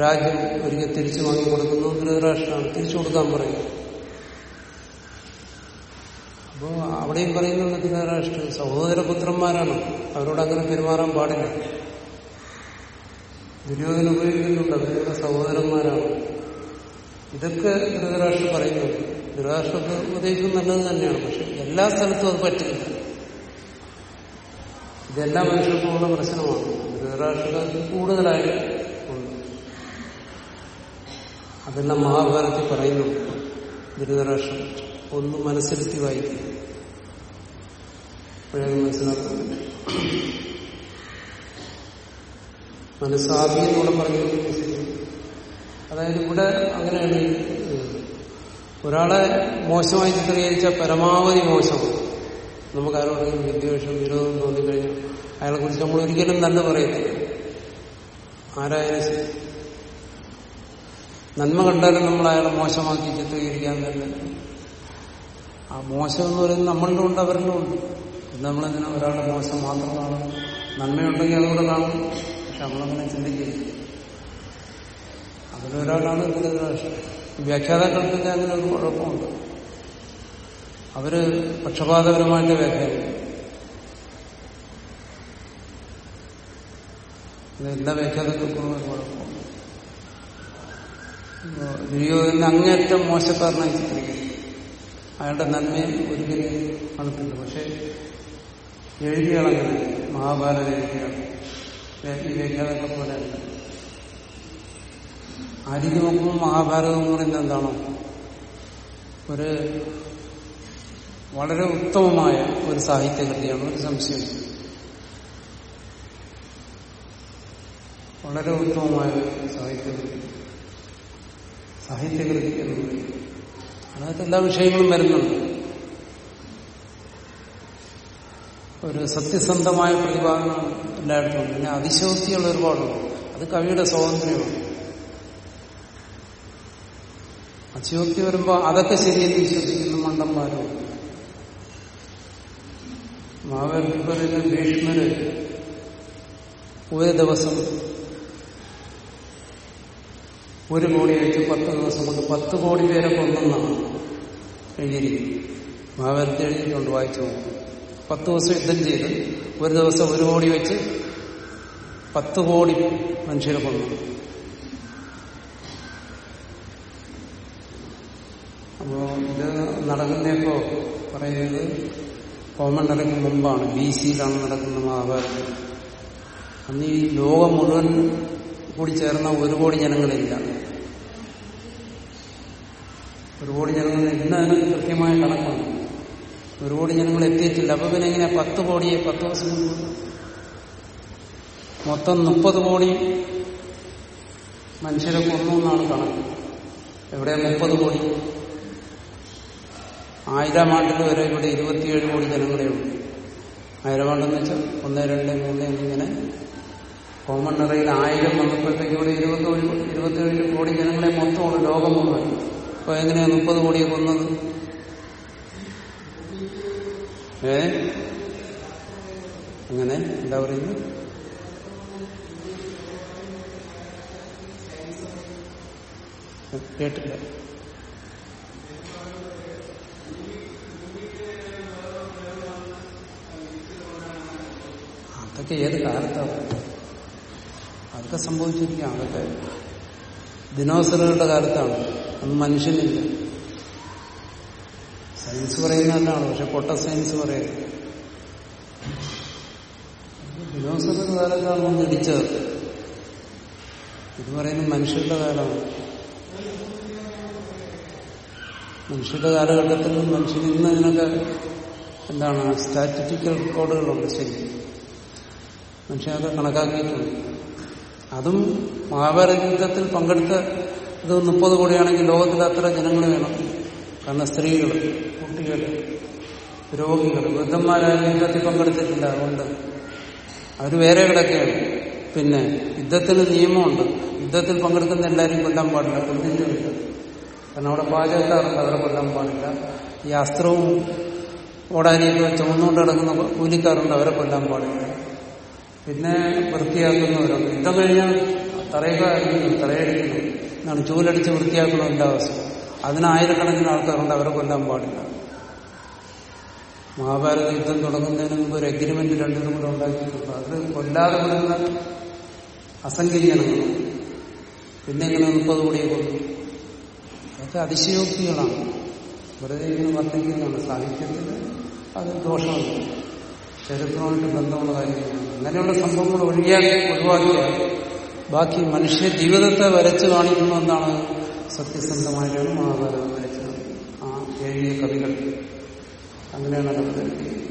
രാജ്യം ഒരിക്കൽ തിരിച്ചു വാങ്ങി കൊടുക്കുന്നു ധൃതരാഷ്ട്രമാണ്. തിരിച്ചു കൊടുക്കാൻ പറയും. അപ്പോ അവിടെയും പറയുന്നത് ധൃതരാഷ്ട്ര സഹോദരപുത്രന്മാരാണ് അവരോട് അങ്ങനെ പെരുമാറാൻ പാടില്ല. ദുര്യോധന ഉപയോഗിക്കുന്നുണ്ട്. അവരുടെ സഹോദരന്മാരാണ്. ഇതൊക്കെ ധൃതരാഷ്ട്രം പറയുന്നുണ്ട് ധൃതരാഷ്ട്രത്തെ ഉപദേശം നല്ലത് തന്നെയാണ്. പക്ഷെ എല്ലാ സ്ഥലത്തും അത് പറ്റില്ല. ഇതെല്ലാ മനുഷ്യർക്കുമുള്ള പ്രശ്നമാണ്. ധൃതരാഷ്ട്രത്തിൽ കൂടുതലായി ഉണ്ട്. അതെല്ലാം മഹാഭാരതത്തിൽ പറയുന്നുണ്ട് ധൃതരാഷ്ട്രം ഒന്ന് മനസ്സിരുത്തി വായിക്കും. മനസ്സിലാക്കുന്നു മനസ്സിലാക്കുന്നില്ല മനസ്സാബി എന്നൂടെ അതായത് ഇവിടെ അങ്ങനെയാണ് ഒരാളെ മോശമായി ചിത്രീകരിച്ച പരമാവധി മോശമാണ്. നമുക്ക് ആരോടെങ്കിലും വിദ്വേഷം വിരോധം തോന്നിക്കഴിഞ്ഞാൽ അയാളെ കുറിച്ച് നമ്മൾ ഒരിക്കലും നല്ല പറയത്തില്ല. ആരായാലും നന്മ കണ്ടാലും നമ്മൾ അയാളെ മോശമാക്കി ചിത്രീകരിക്കാൻ തന്നെ. ആ മോശം എന്ന് പറയുന്നത് നമ്മളിലും ഉണ്ട് അവരിലും ഉണ്ട്. നമ്മളെന്തിനാ ഒരാളുടെ മോശം മാത്രമാണ്? നന്മയുണ്ടെങ്കിൽ അതുകൂടെ കാണും പക്ഷെ നമ്മളങ്ങനെ ചിന്തിക്കില്ല അതിലൊരാളാണ് ധൃതരാഷ്ട്രം വ്യാഖ്യാതാക്കൾക്കൊക്കെ അങ്ങനെ ഒരു കുഴപ്പമുണ്ട്. അവർ പക്ഷപാതപരമായിട്ട് വ്യാഖ്യാനിക്കും. എല്ലാ കുഴപ്പമുണ്ട് ഇപ്പോ ദുര്യോധന അങ്ങേറ്റം മോശക്കാരനായി ചിത്രീകരിക്കും. അയാളുടെ നന്മയെ ഒരിക്കലും കാണത്തില്ല പക്ഷെ എഴുതിയാളങ്ങനെ മഹാഭാരത എഴുതിയാണ് ഈ വ്യാഖ്യാതാക്കളെ പോലെ അല്ല. നോക്കുമ്പോൾ മഹാഭാരതം എന്ന് പറയുന്നത് എന്താണോ? ഒരു വളരെ ഉത്തമമായ ഒരു സാഹിത്യകൃതിയാണ്. ഒരു സംശയം. വളരെ ഉത്തമമായ സാഹിത്യകൃതി. സാഹിത്യകൃതി എന്ന് പറയും എല്ലാ വിഷയങ്ങളും വരുന്നുണ്ട്. ഒരു സത്യസന്ധമായ പ്രതിപാദനം എല്ലായിടത്തും. ഉണ്ട് പിന്നെ അതിശോക്തിയുള്ള ഒരുപാടുണ്ട്. അത് കവിയുടെ സ്വാതന്ത്ര്യമാണ്. അതിശോക്തി വരുമ്പോൾ അതൊക്കെ ശരിയെന്ന് വിശ്വസിക്കുന്ന മണ്ടന്മാരും മാവേലിപ്പറിന് ഭീഷ്മര് ഒരു ദിവസം ഒരു കോടി വെച്ച് പത്ത് ദിവസം കൊണ്ട് പത്ത് കോടി പേരെ കൊന്നെന്നാണ് എഴുതിയിരിക്കുന്നത്. മഹാഭാരതത്തിൽ എഴുതിയിട്ടുണ്ട് വായിച്ചു പത്ത് ദിവസം യുദ്ധം ചെയ്ത് ഒരു ദിവസം ഒരു കോടി വെച്ച് പത്ത് കോടി മനുഷ്യരെ കൊന്നു. അപ്പോ ഇത് നടക്കുന്നപ്പോ പറയുന്നത് കോമണ്ടറിക്ക് മുമ്പാണ്. ബി സിയിലാണ് നടക്കുന്ന മഹാഭാരതം. അന്ന് ഈ ലോകം മുഴുവൻ കൂടി ചേർന്ന ഒരു കോടി ജനങ്ങളില്ല. ഒരു കോടി ജനങ്ങൾ ഇന്ന് അതിന് കൃത്യമായ കണക്കാണ്. ഒരു കോടി ജനങ്ങൾ എത്തിയിട്ടില്ല. അപ്പൊ പിന്നെ ഇങ്ങനെ പത്ത് കോടിയെ പത്ത് ദിവസം മൊത്തം മുപ്പത് കോടി മനുഷ്യരെ കൊന്നു എന്നാണ് കണക്ക്. എവിടെ മുപ്പത് കോടി? ആയിരം ആണ്ടിൽ വരെ ഇവിടെ ഇരുപത്തിയേഴ് കോടി ജനങ്ങളേ ഉള്ളൂ ആയിരം ആണ്ടെന്ന് വെച്ചാൽ ഒന്ന് രണ്ട് മൂന്ന് എന്നിങ്ങനെ കോമൺ നിറയിൽ ആയിരം വന്നപ്പോഴത്തേക്ക് ഇവിടെ ഇരുപത്തി ഇരുപത്തിയേഴ് കോടി ജനങ്ങളെ മൊത്തമാണ് ലോകം മുഴുവൻ. അപ്പൊ എങ്ങനെയാ മുപ്പത് കോടിയെ കൊന്നത്? ഏ? അങ്ങനെ എന്താ പറയുന്നത് കേട്ടില്ല. അതൊക്കെ ഏത് കാലത്താണ് അതൊക്കെ സംഭവിച്ചിരിക്കാം അതൊക്കെ ദിനോസറുകളുടെ കാലത്താണ്. അന്ന് മനുഷ്യനില്ല. സയൻസ് പറയുന്നതല്ലാണ് പക്ഷെ പൊട്ട സയൻസ് പറയുന്നത് ദിനോസറുടെ കാലത്താണ് ഒന്ന് ഇടിച്ചത്. ഇത് പറയുന്നത് മനുഷ്യരുടെ കാലമാണ്. മനുഷ്യരുടെ കാലഘട്ടത്തിൽ മനുഷ്യൻ ഇന്ന് ഇതിനൊക്കെ എന്താണ് സ്റ്റാറ്റിസ്റ്റിക്കൽ റെക്കോർഡുകളുണ്ട് ശരി മനുഷ്യനൊക്കെ കണക്കാക്കിയിട്ടുണ്ട്. അതും മഹാഭാരത യുദ്ധത്തിൽ പങ്കെടുത്ത ഇത് മുപ്പത് കോടിയാണെങ്കിൽ ലോകത്തിൽ അത്ര ജനങ്ങൾ വേണം. കാരണം സ്ത്രീകൾ കുട്ടികൾ രോഗികൾ വൃദ്ധന്മാരായ യുദ്ധത്തിൽ പങ്കെടുത്തിട്ടില്ല. അതുകൊണ്ട് അവർ വേറെ കിടക്കുകയാണ്. പിന്നെ യുദ്ധത്തിന് നിയമമുണ്ട്. യുദ്ധത്തിൽ പങ്കെടുക്കുന്ന എല്ലാവരും കൊല്ലാൻ പാടില്ല. ഇല്ല കാരണം അവിടെ പാചകക്കാറുണ്ട് അവരെ കൊല്ലാൻ പാടില്ല. ഈ അസ്ത്രവും ഓടാനിയൊക്കെ ചുമന്നുകൊണ്ട് കിടക്കുന്ന കൂലിക്കാറുണ്ട് അവരെ കൊല്ലാൻ പാടില്ല. പിന്നെ വൃത്തിയാക്കുന്നവരുണ്ട് യുദ്ധം കഴിഞ്ഞാൽ തറയൊക്കെ തറയടിക്കുന്നു. എന്നാണ് ചൂലടിച്ച് വൃത്തിയാക്കണം എന്റെ അവസ്ഥ. അതിനായിരക്കണക്കിന് ആൾക്കാരുണ്ട് അവരെ കൊല്ലാൻ പാടില്ല. മഹാഭാരത യുദ്ധം തുടങ്ങുന്നതിന് മുമ്പ് ഒരു അഗ്രിമെന്റ് രണ്ടിനും കൂടെ ഉണ്ടാക്കിയിട്ടുണ്ട്. അത് കൊല്ലാതെ കൊല്ലുന്ന അസംഖ്യം പിന്നെ ഇങ്ങനെ മുപ്പത് കോടിയെ കൊല്ലും. അതൊക്കെ അതിശയോക്തികളാണ്. വെറുതെ ഇങ്ങനെ വർദ്ധിക്കുന്നതാണ് സാഹിത്യത്തിൽ അത് ദോഷമുണ്ട് ചരിത്രമായിട്ട് ബന്ധമുള്ള കാര്യങ്ങളാണ്. അങ്ങനെയുള്ള സംഭവങ്ങൾ ഒഴിയാക്കി ഒഴിവാക്കിയാൽ ബാക്കി മനുഷ്യ ജീവിതത്തെ വരച്ചു കാണിക്കുന്ന എന്താണ് സത്യസന്ധമായിട്ടാണ് മഹാഭാരതം വരച്ചത്. ആ എഴുതിയ കവികൾ. അങ്ങനെയാണ് അത്